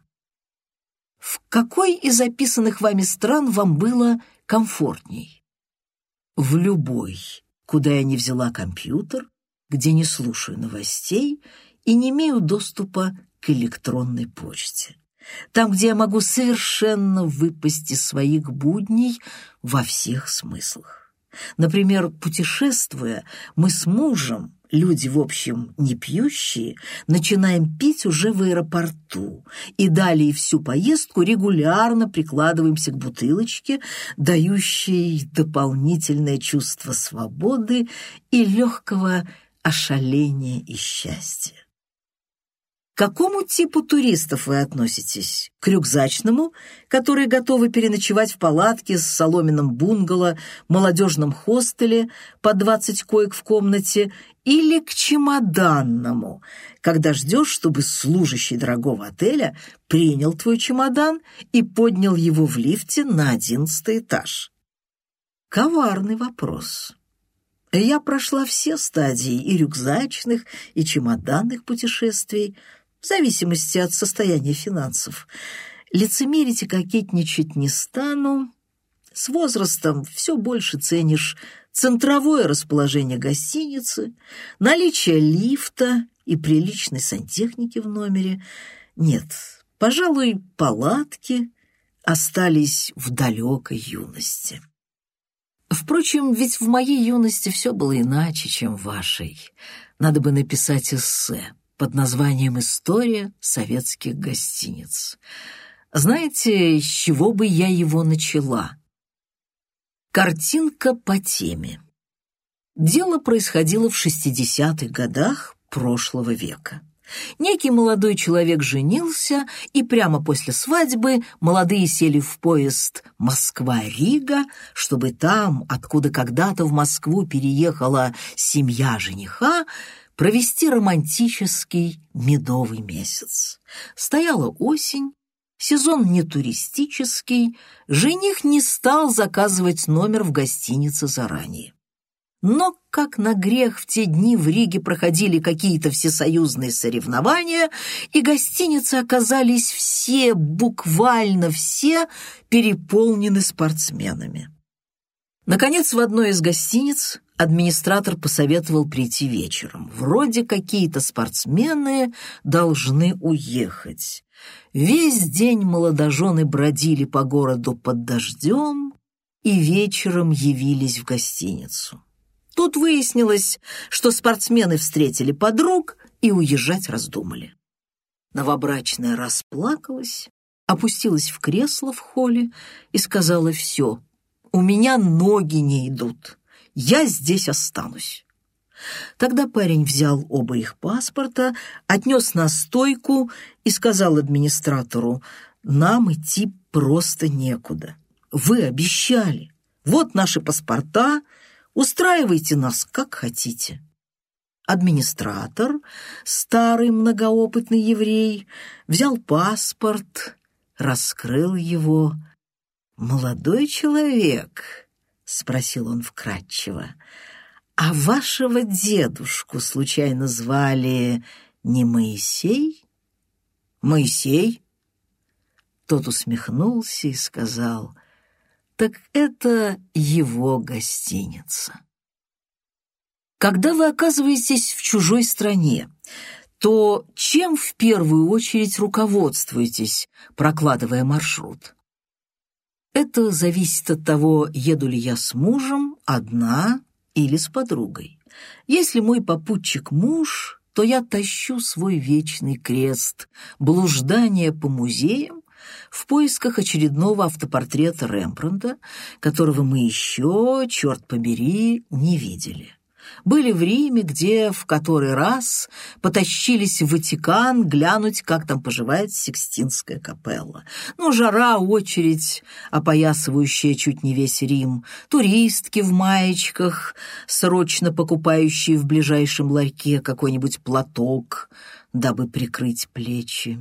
В какой из описанных вами стран вам было комфортней? В любой, куда я не взяла компьютер, где не слушаю новостей и не имею доступа к электронной почте. Там, где я могу совершенно выпасть из своих будней во всех смыслах. Например, путешествуя, мы с мужем люди, в общем, не пьющие, начинаем пить уже в аэропорту и далее всю поездку регулярно прикладываемся к бутылочке, дающей дополнительное чувство свободы и легкого ошаления и счастья. Какому типу туристов вы относитесь? К рюкзачному, которые готовы переночевать в палатке с соломенным бунгало, молодежном хостеле по 20 коек в комнате, или к чемоданному, когда ждешь, чтобы служащий дорогого отеля принял твой чемодан и поднял его в лифте на одиннадцатый этаж? Коварный вопрос. Я прошла все стадии и рюкзачных, и чемоданных путешествий, в зависимости от состояния финансов. Лицемерить и кокетничать не стану. С возрастом все больше ценишь центровое расположение гостиницы, наличие лифта и приличной сантехники в номере. Нет, пожалуй, палатки остались в далекой юности. Впрочем, ведь в моей юности все было иначе, чем в вашей. Надо бы написать эссе под названием «История советских гостиниц». Знаете, с чего бы я его начала? Картинка по теме. Дело происходило в 60-х годах прошлого века. Некий молодой человек женился, и прямо после свадьбы молодые сели в поезд Москва-Рига, чтобы там, откуда когда-то в Москву переехала семья жениха, провести романтический медовый месяц. Стояла осень, сезон не туристический, жених не стал заказывать номер в гостинице заранее. Но как на грех в те дни в Риге проходили какие-то всесоюзные соревнования, и гостиницы оказались все, буквально все, переполнены спортсменами. Наконец, в одной из гостиниц администратор посоветовал прийти вечером. Вроде какие-то спортсмены должны уехать. Весь день молодожены бродили по городу под дождем и вечером явились в гостиницу. Тут выяснилось, что спортсмены встретили подруг и уезжать раздумали. Новобрачная расплакалась, опустилась в кресло в холле и сказала «Все, у меня ноги не идут, я здесь останусь». Тогда парень взял оба их паспорта, отнес на стойку и сказал администратору «Нам идти просто некуда. Вы обещали. Вот наши паспорта, Устраивайте нас как хотите. Администратор, старый многоопытный еврей, взял паспорт, раскрыл его. «Молодой человек», — спросил он вкратчиво, — «а вашего дедушку случайно звали не Моисей?» «Моисей?» Тот усмехнулся и сказал — так это его гостиница. Когда вы оказываетесь в чужой стране, то чем в первую очередь руководствуетесь, прокладывая маршрут? Это зависит от того, еду ли я с мужем, одна или с подругой. Если мой попутчик муж, то я тащу свой вечный крест, блуждание по музеям в поисках очередного автопортрета Рембрандта, которого мы еще, черт побери, не видели. Были в Риме, где в который раз потащились в Ватикан глянуть, как там поживает Сикстинская капелла. Ну, жара, очередь, опоясывающая чуть не весь Рим, туристки в маечках, срочно покупающие в ближайшем ларьке какой-нибудь платок, дабы прикрыть плечи.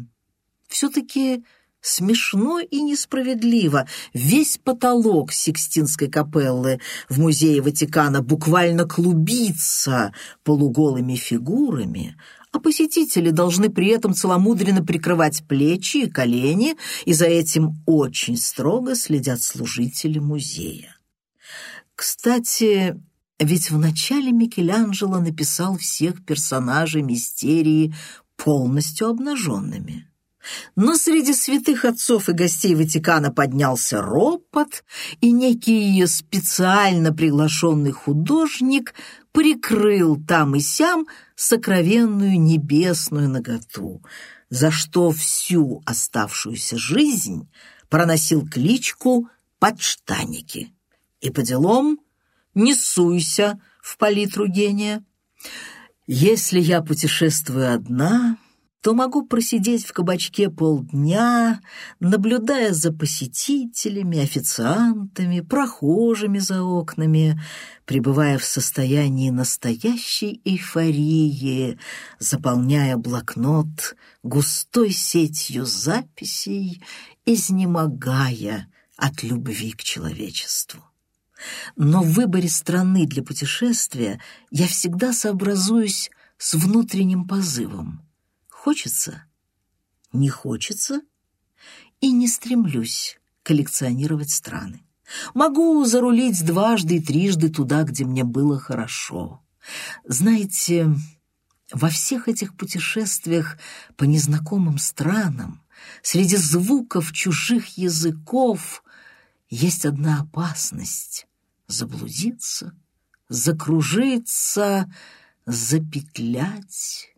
Все-таки Смешно и несправедливо. Весь потолок Сикстинской капеллы в музее Ватикана буквально клубится полуголыми фигурами, а посетители должны при этом целомудренно прикрывать плечи и колени, и за этим очень строго следят служители музея. Кстати, ведь вначале Микеланджело написал всех персонажей мистерии полностью обнаженными. Но среди святых отцов и гостей Ватикана поднялся ропот, и некий специально приглашенный художник прикрыл там и сям сокровенную небесную наготу, за что всю оставшуюся жизнь проносил кличку «подштаники». И по делам не суйся в палитру гения. Если я путешествую одна, то могу просидеть в кабачке полдня, наблюдая за посетителями, официантами, прохожими за окнами, пребывая в состоянии настоящей эйфории, заполняя блокнот густой сетью записей, изнемогая от любви к человечеству. Но в выборе страны для путешествия я всегда сообразуюсь с внутренним позывом — Хочется? Не хочется? И не стремлюсь коллекционировать страны. Могу зарулить дважды и трижды туда, где мне было хорошо. Знаете, во всех этих путешествиях по незнакомым странам, среди звуков чужих языков, есть одна опасность — заблудиться, закружиться, запетлять,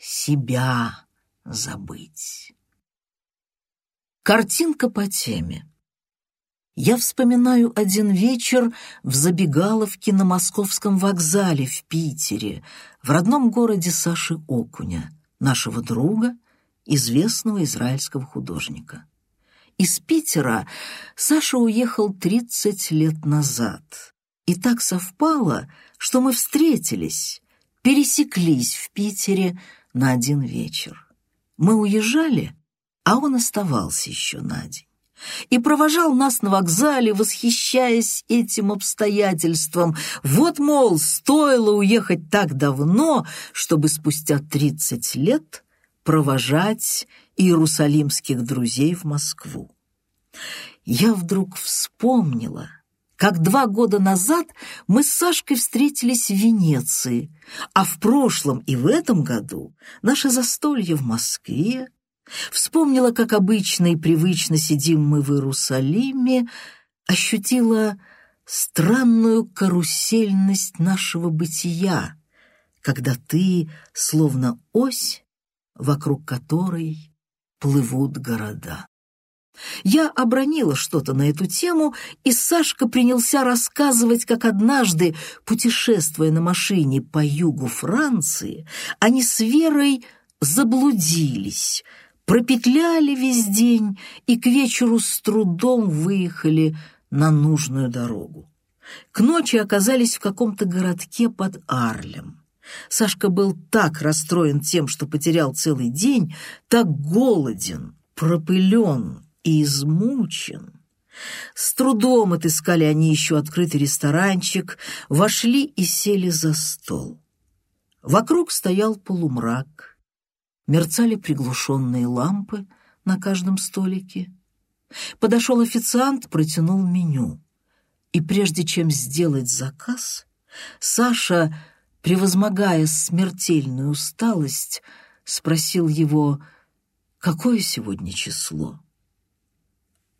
себя забыть. Картинка по теме. Я вспоминаю один вечер в забегаловке на Московском вокзале в Питере, в родном городе Саши Окуня, нашего друга, известного израильского художника. Из Питера Саша уехал 30 лет назад. И так совпало, что мы встретились, пересеклись в Питере на один вечер. Мы уезжали, а он оставался еще на день и провожал нас на вокзале, восхищаясь этим обстоятельством. Вот, мол, стоило уехать так давно, чтобы спустя тридцать лет провожать иерусалимских друзей в Москву. Я вдруг вспомнила, как два года назад мы с Сашкой встретились в Венеции, а в прошлом и в этом году наше застолье в Москве. Вспомнила, как обычно и привычно сидим мы в Иерусалиме, ощутила странную карусельность нашего бытия, когда ты, словно ось, вокруг которой плывут города. Я обронила что-то на эту тему, и Сашка принялся рассказывать, как однажды, путешествуя на машине по югу Франции, они с Верой заблудились, пропетляли весь день и к вечеру с трудом выехали на нужную дорогу. К ночи оказались в каком-то городке под Арлем. Сашка был так расстроен тем, что потерял целый день, так голоден, пропылен измучен. С трудом отыскали они еще открытый ресторанчик, вошли и сели за стол. Вокруг стоял полумрак, мерцали приглушенные лампы на каждом столике. Подошел официант, протянул меню. И прежде чем сделать заказ, Саша превозмогая смертельную усталость, спросил его, какое сегодня число.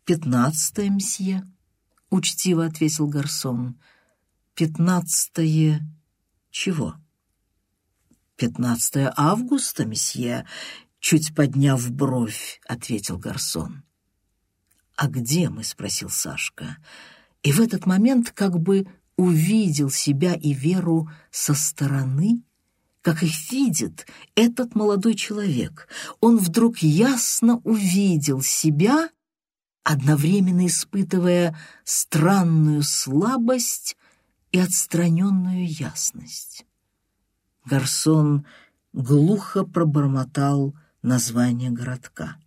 «Пятнадцатое, мсье», — учтиво ответил гарсон. «Пятнадцатое чего?» «Пятнадцатое августа, месье», — чуть подняв бровь, ответил гарсон. «А где мы?» — спросил Сашка. И в этот момент как бы увидел себя и Веру со стороны, как их видит этот молодой человек. Он вдруг ясно увидел себя, одновременно испытывая странную слабость и отстраненную ясность. Гарсон глухо пробормотал название городка.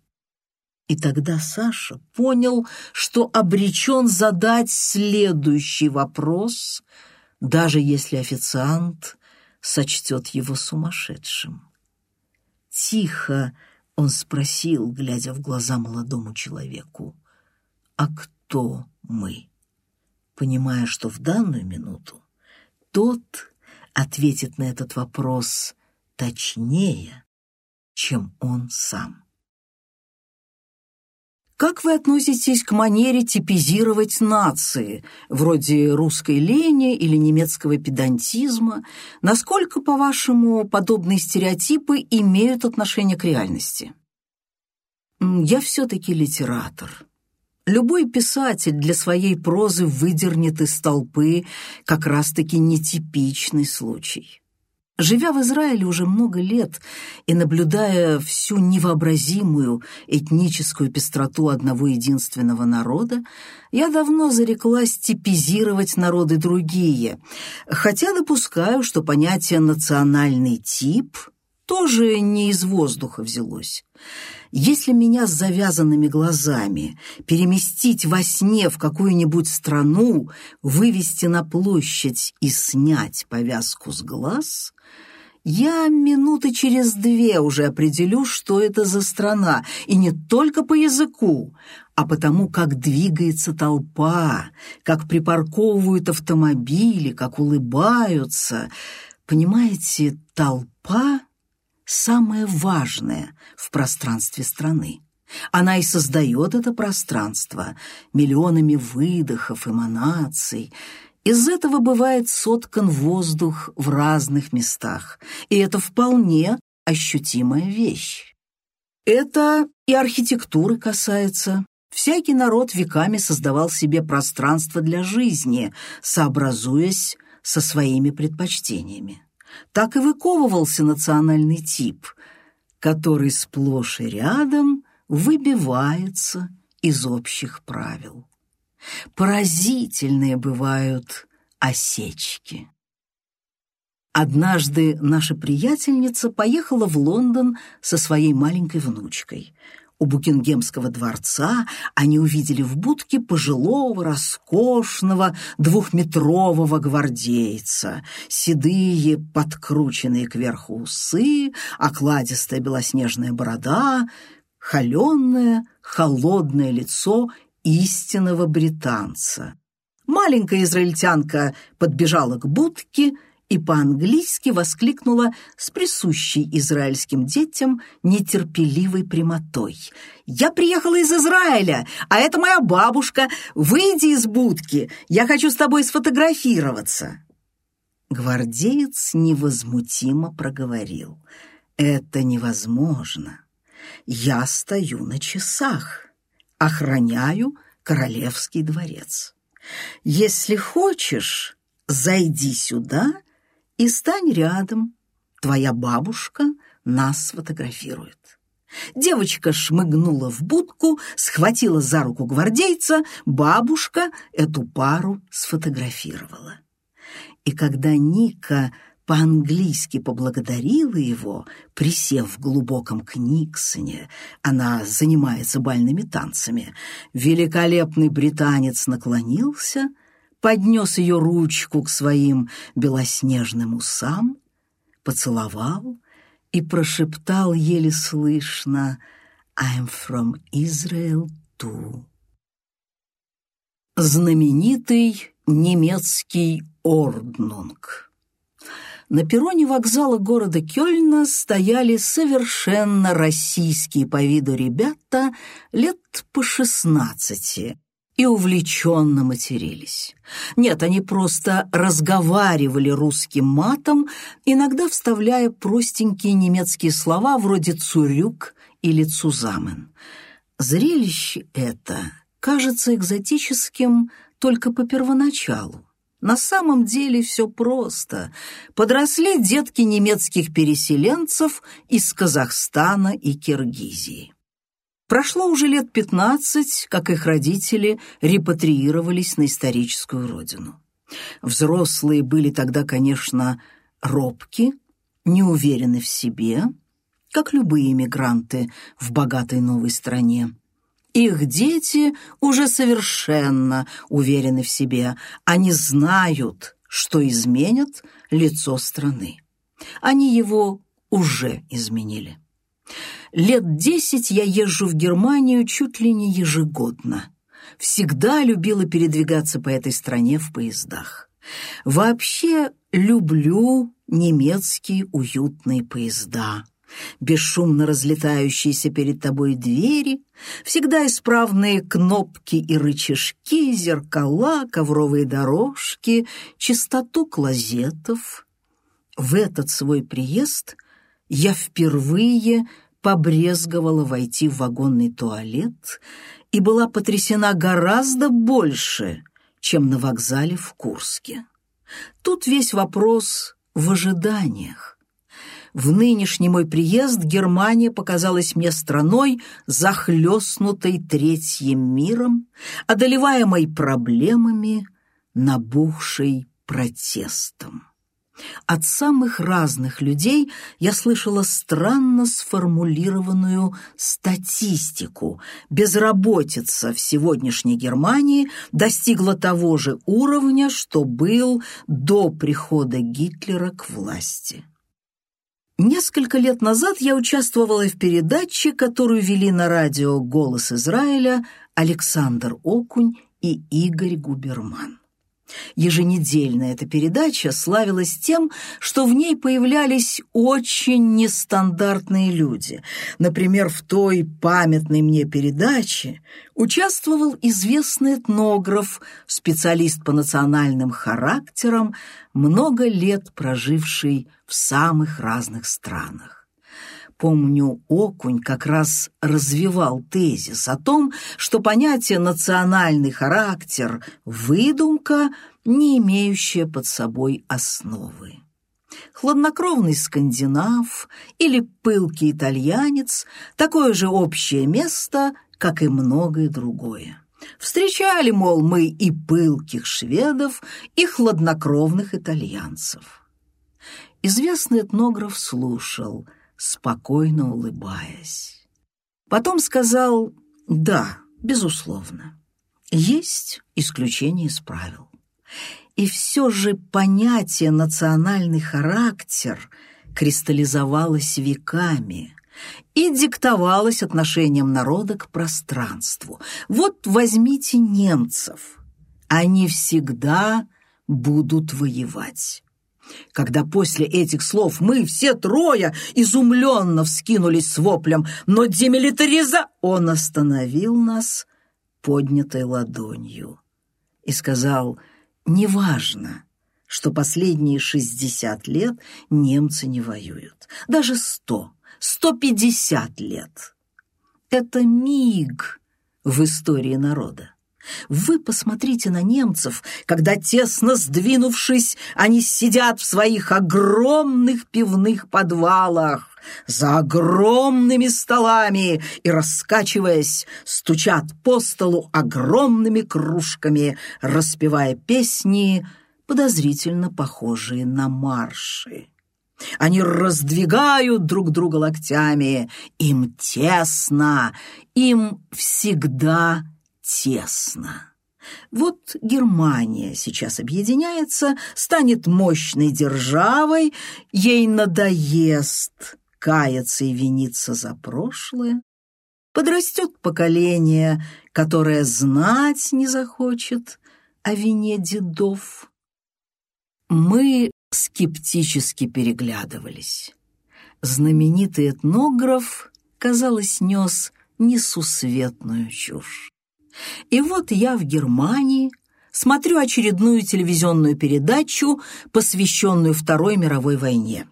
И тогда Саша понял, что обречен задать следующий вопрос, даже если официант сочтет его сумасшедшим. Тихо он спросил, глядя в глаза молодому человеку, «А кто мы?» Понимая, что в данную минуту тот ответит на этот вопрос точнее, чем он сам. Как вы относитесь к манере типизировать нации, вроде русской лени или немецкого педантизма? Насколько, по-вашему, подобные стереотипы имеют отношение к реальности? Я все-таки литератор. Любой писатель для своей прозы выдернет из толпы как раз-таки нетипичный случай. Живя в Израиле уже много лет и наблюдая всю невообразимую этническую пестроту одного единственного народа, я давно зареклась типизировать народы другие, хотя допускаю, что понятие «национальный тип» тоже не из воздуха взялось. Если меня с завязанными глазами переместить во сне в какую-нибудь страну, вывести на площадь и снять повязку с глаз, я минуты через две уже определю, что это за страна, и не только по языку, а потому, как двигается толпа, как припарковывают автомобили, как улыбаются. Понимаете, толпа — самое важное в пространстве страны. Она и создает это пространство миллионами выдохов, эманаций. Из этого бывает соткан воздух в разных местах, и это вполне ощутимая вещь. Это и архитектуры касается. Всякий народ веками создавал себе пространство для жизни, сообразуясь со своими предпочтениями. Так и выковывался национальный тип, который сплошь и рядом выбивается из общих правил. Поразительные бывают осечки. Однажды наша приятельница поехала в Лондон со своей маленькой внучкой. У Букингемского дворца они увидели в будке пожилого, роскошного, двухметрового гвардейца. Седые, подкрученные кверху усы, окладистая белоснежная борода, холеное, холодное лицо истинного британца. Маленькая израильтянка подбежала к будке и по-английски воскликнула с присущей израильским детям нетерпеливой прямотой. «Я приехала из Израиля, а это моя бабушка. Выйди из будки, я хочу с тобой сфотографироваться». Гвардеец невозмутимо проговорил. «Это невозможно. Я стою на часах, охраняю королевский дворец. Если хочешь, зайди сюда и стань рядом. Твоя бабушка нас сфотографирует». Девочка шмыгнула в будку, схватила за руку гвардейца, бабушка эту пару сфотографировала. И когда Ника по-английски поблагодарила его, присев в глубоком книгсоне, она занимается бальными танцами, великолепный британец наклонился — поднес ее ручку к своим белоснежным усам, поцеловал и прошептал еле слышно «I'm from Israel too». Знаменитый немецкий орднунг. На перроне вокзала города Кёльна стояли совершенно российские по виду ребята лет по шестнадцати, и увлеченно матерились. Нет, они просто разговаривали русским матом, иногда вставляя простенькие немецкие слова вроде «цурюк» или «цузамен». Зрелище это кажется экзотическим только по первоначалу. На самом деле все просто. Подросли детки немецких переселенцев из Казахстана и Киргизии. Прошло уже лет пятнадцать, как их родители репатриировались на историческую родину. Взрослые были тогда, конечно, робки, неуверены в себе, как любые иммигранты в богатой новой стране. Их дети уже совершенно уверены в себе. Они знают, что изменят лицо страны. Они его уже изменили. Лет десять я езжу в Германию чуть ли не ежегодно. Всегда любила передвигаться по этой стране в поездах. Вообще люблю немецкие уютные поезда. Бесшумно разлетающиеся перед тобой двери, всегда исправные кнопки и рычажки, зеркала, ковровые дорожки, чистоту клозетов. В этот свой приезд я впервые побрезговала войти в вагонный туалет и была потрясена гораздо больше, чем на вокзале в Курске. Тут весь вопрос в ожиданиях. В нынешний мой приезд Германия показалась мне страной, захлестнутой третьим миром, одолеваемой проблемами, набухшей протестом. От самых разных людей я слышала странно сформулированную статистику. Безработица в сегодняшней Германии достигла того же уровня, что был до прихода Гитлера к власти. Несколько лет назад я участвовала в передаче, которую вели на радио «Голос Израиля» Александр Окунь и Игорь Губерман. Еженедельная эта передача славилась тем, что в ней появлялись очень нестандартные люди. Например, в той памятной мне передаче участвовал известный этнограф, специалист по национальным характерам, много лет проживший в самых разных странах. Помню, Окунь как раз развивал тезис о том, что понятие «национальный характер» — выдумка, не имеющая под собой основы. Хладнокровный скандинав или пылкий итальянец — такое же общее место, как и многое другое. Встречали, мол, мы и пылких шведов, и хладнокровных итальянцев. Известный этнограф слушал — спокойно улыбаясь. Потом сказал «Да, безусловно, есть исключение из правил». И все же понятие «национальный характер» кристаллизовалось веками и диктовалось отношением народа к пространству. Вот возьмите немцев. Они всегда будут воевать. Когда после этих слов мы все трое изумленно вскинулись с воплем, но демилитариза... Он остановил нас поднятой ладонью и сказал, «Неважно, что последние шестьдесят лет немцы не воюют, даже сто, сто пятьдесят лет. Это миг в истории народа. Вы посмотрите на немцев, когда, тесно сдвинувшись, они сидят в своих огромных пивных подвалах, за огромными столами и, раскачиваясь, стучат по столу огромными кружками, распевая песни, подозрительно похожие на марши. Они раздвигают друг друга локтями. Им тесно, им всегда тесно. Вот Германия сейчас объединяется, станет мощной державой, ей надоест каяться и виниться за прошлое. Подрастет поколение, которое знать не захочет о вине дедов. Мы скептически переглядывались. Знаменитый этнограф, казалось, нес несусветную чушь. И вот я в Германии смотрю очередную телевизионную передачу, посвященную Второй мировой войне.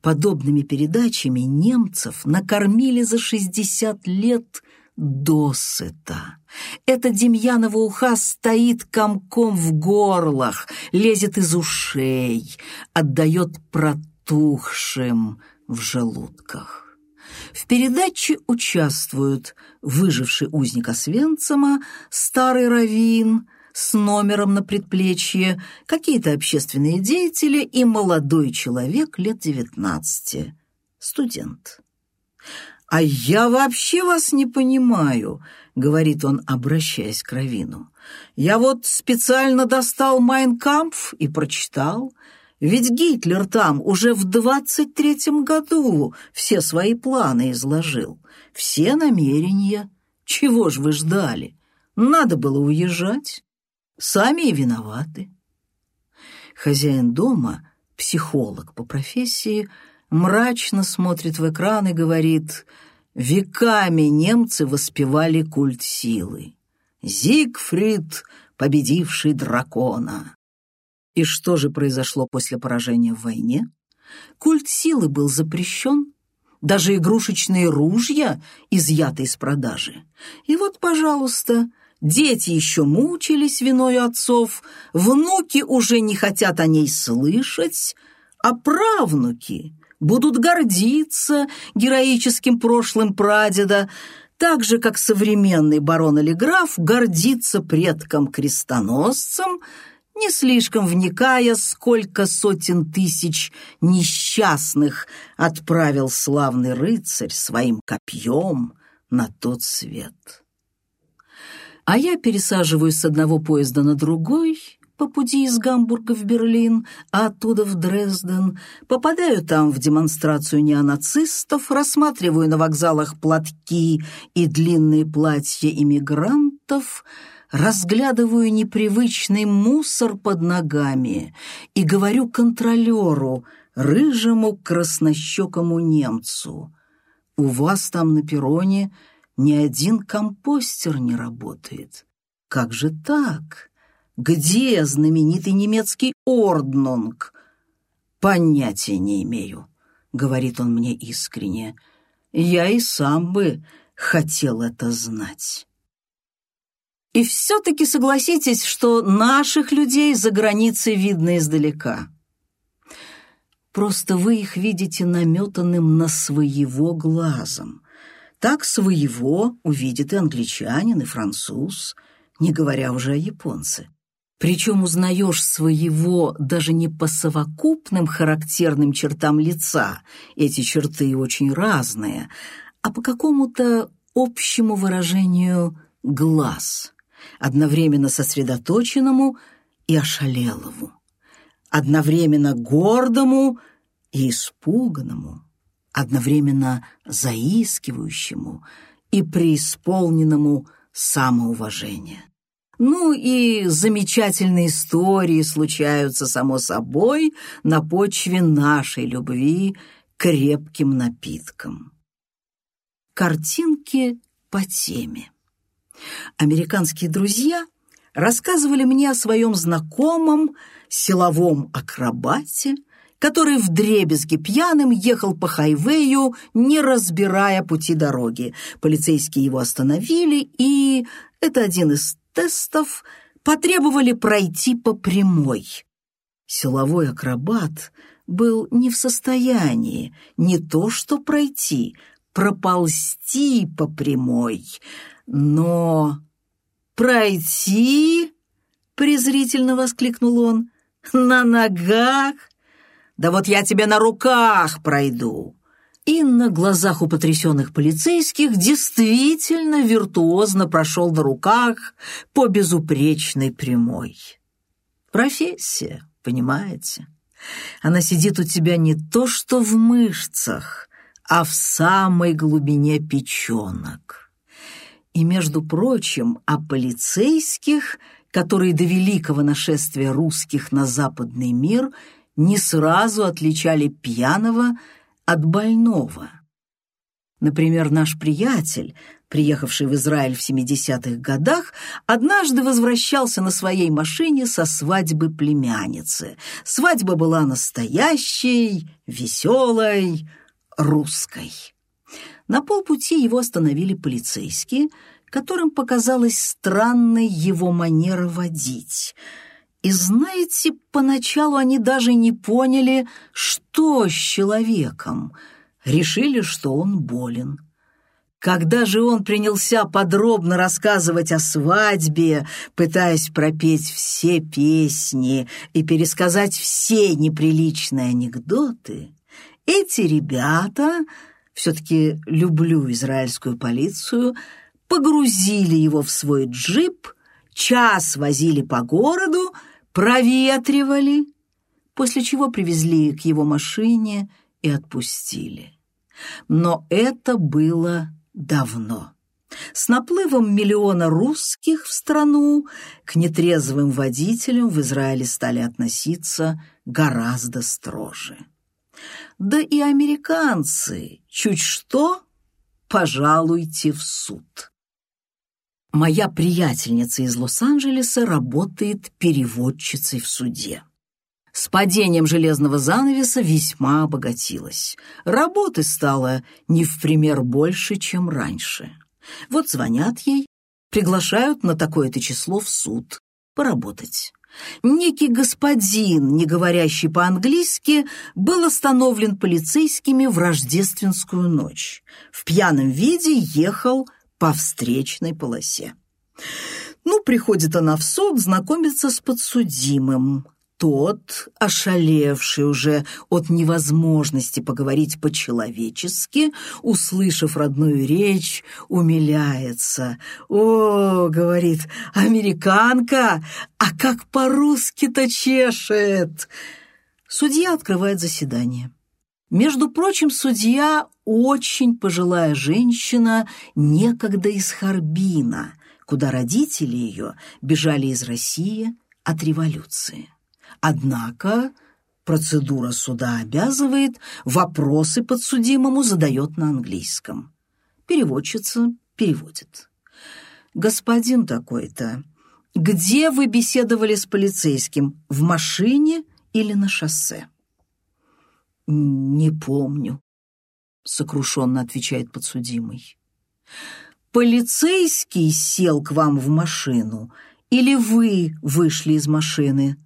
Подобными передачами немцев накормили за 60 лет досыта. Эта Демьянова уха стоит комком в горлах, лезет из ушей, отдает протухшим в желудках. В передаче участвуют выживший узник Освенцима, старый раввин с номером на предплечье, какие-то общественные деятели и молодой человек лет девятнадцати, студент. «А я вообще вас не понимаю», — говорит он, обращаясь к Равину. «Я вот специально достал «Майнкампф» и прочитал». Ведь Гитлер там уже в двадцать третьем году все свои планы изложил, все намерения. Чего ж вы ждали? Надо было уезжать. Сами и виноваты. Хозяин дома, психолог по профессии, мрачно смотрит в экран и говорит, веками немцы воспевали культ силы. Зигфрид, победивший дракона. И что же произошло после поражения в войне? Культ силы был запрещен, даже игрушечные ружья изъяты из продажи. И вот, пожалуйста, дети еще мучились виною отцов, внуки уже не хотят о ней слышать, а правнуки будут гордиться героическим прошлым прадеда, так же, как современный барон или граф гордится предком-крестоносцем, не слишком вникая, сколько сотен тысяч несчастных отправил славный рыцарь своим копьем на тот свет. А я пересаживаюсь с одного поезда на другой по пути из Гамбурга в Берлин, а оттуда в Дрезден, попадаю там в демонстрацию неонацистов, рассматриваю на вокзалах платки и длинные платья иммигрантов — разглядываю непривычный мусор под ногами и говорю контролеру, рыжему краснощекому немцу, «У вас там на перроне ни один компостер не работает. Как же так? Где знаменитый немецкий орднунг?» «Понятия не имею», — говорит он мне искренне. «Я и сам бы хотел это знать». И все-таки согласитесь, что наших людей за границей видно издалека. Просто вы их видите наметанным на своего глазом. Так своего увидит и англичанин, и француз, не говоря уже о японце. Причем узнаешь своего даже не по совокупным характерным чертам лица, эти черты очень разные, а по какому-то общему выражению глаз одновременно сосредоточенному и ошалелому, одновременно гордому и испуганному, одновременно заискивающему и преисполненному самоуважения. Ну и замечательные истории случаются, само собой, на почве нашей любви к крепким напиткам. Картинки по теме. Американские друзья рассказывали мне о своем знакомом силовом акробате, который в дребезге пьяным ехал по хайвею, не разбирая пути дороги. Полицейские его остановили, и это один из тестов, потребовали пройти по прямой. Силовой акробат был не в состоянии не то что пройти, проползти по прямой — но пройти, презрительно воскликнул он, на ногах? Да вот я тебе на руках пройду. И на глазах у потрясенных полицейских действительно виртуозно прошел на руках по безупречной прямой. Профессия, понимаете? Она сидит у тебя не то что в мышцах, а в самой глубине печенок. И, между прочим, о полицейских, которые до великого нашествия русских на западный мир не сразу отличали пьяного от больного. Например, наш приятель, приехавший в Израиль в 70-х годах, однажды возвращался на своей машине со свадьбы племянницы. Свадьба была настоящей, веселой, русской. На полпути его остановили полицейские, которым показалась странной его манера водить. И знаете, поначалу они даже не поняли, что с человеком. Решили, что он болен. Когда же он принялся подробно рассказывать о свадьбе, пытаясь пропеть все песни и пересказать все неприличные анекдоты, эти ребята все-таки люблю израильскую полицию, погрузили его в свой джип, час возили по городу, проветривали, после чего привезли к его машине и отпустили. Но это было давно. С наплывом миллиона русских в страну к нетрезвым водителям в Израиле стали относиться гораздо строже. Да и американцы, чуть что, пожалуйте в суд. Моя приятельница из Лос-Анджелеса работает переводчицей в суде. С падением железного занавеса весьма обогатилась. Работы стало не в пример больше, чем раньше. Вот звонят ей, приглашают на такое-то число в суд поработать. Некий господин, не говорящий по-английски, был остановлен полицейскими в рождественскую ночь. В пьяном виде ехал по встречной полосе. Ну, приходит она в суд знакомиться с подсудимым. Тот, ошалевший уже от невозможности поговорить по-человечески, услышав родную речь, умиляется. «О, — говорит, — американка, а как по-русски-то чешет!» Судья открывает заседание. Между прочим, судья очень пожилая женщина, некогда из Харбина, куда родители ее бежали из России от революции. Однако процедура суда обязывает, вопросы подсудимому задает на английском. Переводчица переводит. «Господин такой-то, где вы беседовали с полицейским, в машине или на шоссе?» «Не помню», — сокрушенно отвечает подсудимый. «Полицейский сел к вам в машину или вы вышли из машины?»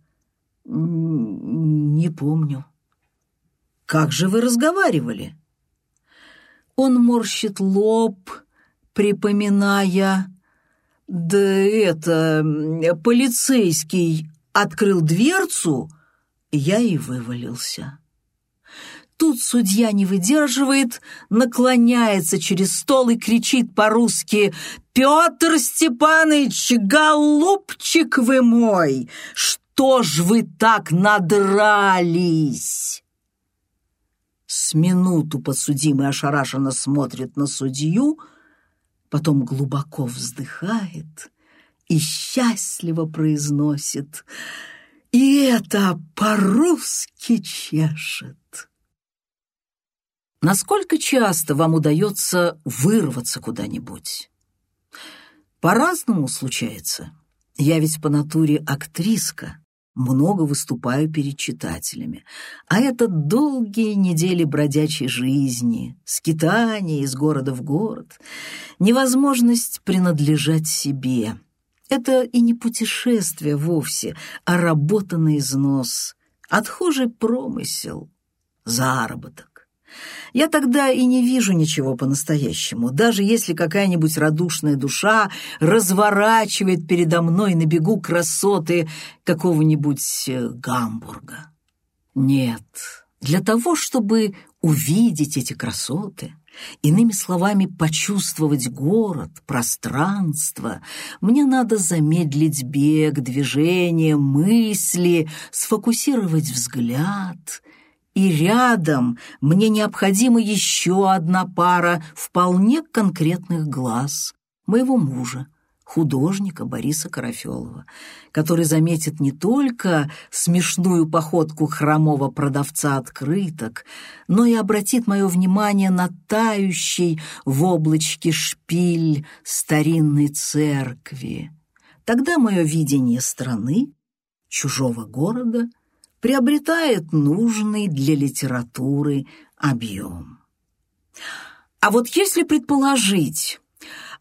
«Не помню». «Как же вы разговаривали?» Он морщит лоб, припоминая... «Да это... полицейский открыл дверцу, я и вывалился». Тут судья не выдерживает, наклоняется через стол и кричит по-русски «Петр Степаныч, голубчик вы мой, что ж вы так надрались?» С минуту подсудимый ошарашенно смотрит на судью, потом глубоко вздыхает и счастливо произносит «И это по-русски чешет». Насколько часто вам удается вырваться куда-нибудь? По-разному случается. Я ведь по натуре актриска, много выступаю перед читателями. А это долгие недели бродячей жизни, скитания из города в город, невозможность принадлежать себе. Это и не путешествие вовсе, а работа на износ, отхожий промысел, заработок. Я тогда и не вижу ничего по-настоящему, даже если какая-нибудь радушная душа разворачивает передо мной на бегу красоты какого-нибудь э, Гамбурга. Нет, для того, чтобы увидеть эти красоты, иными словами, почувствовать город, пространство, мне надо замедлить бег, движение, мысли, сфокусировать взгляд — и рядом мне необходима еще одна пара вполне конкретных глаз моего мужа, художника Бориса Карафелова, который заметит не только смешную походку хромого продавца открыток, но и обратит мое внимание на тающий в облачке шпиль старинной церкви. Тогда мое видение страны, чужого города — приобретает нужный для литературы объем. А вот если предположить,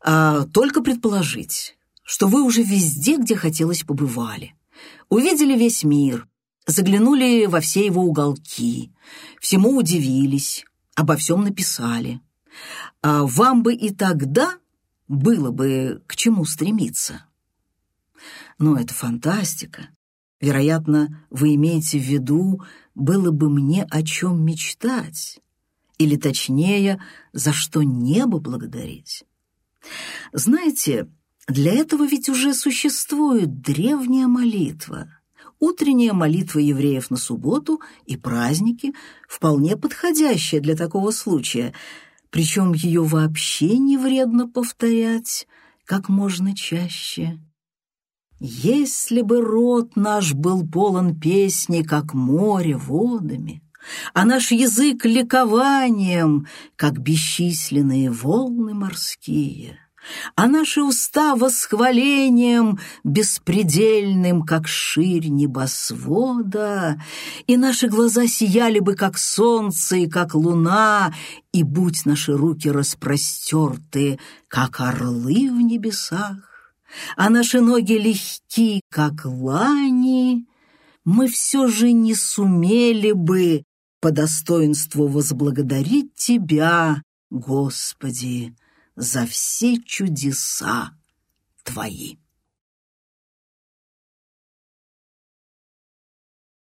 а, только предположить, что вы уже везде, где хотелось, побывали, увидели весь мир, заглянули во все его уголки, всему удивились, обо всем написали, а вам бы и тогда было бы к чему стремиться. Но это фантастика. Вероятно, вы имеете в виду, было бы мне о чем мечтать, или, точнее, за что небо благодарить. Знаете, для этого ведь уже существует древняя молитва. Утренняя молитва евреев на субботу и праздники, вполне подходящая для такого случая, причем ее вообще не вредно повторять как можно чаще. Если бы рот наш был полон песни, как море водами, а наш язык ликованием, как бесчисленные волны морские, а наши уста восхвалением беспредельным, как ширь небосвода, и наши глаза сияли бы, как солнце и как луна, и будь наши руки распростерты, как орлы в небесах, а наши ноги легки, как лани, мы все же не сумели бы по достоинству возблагодарить Тебя, Господи, за все чудеса Твои.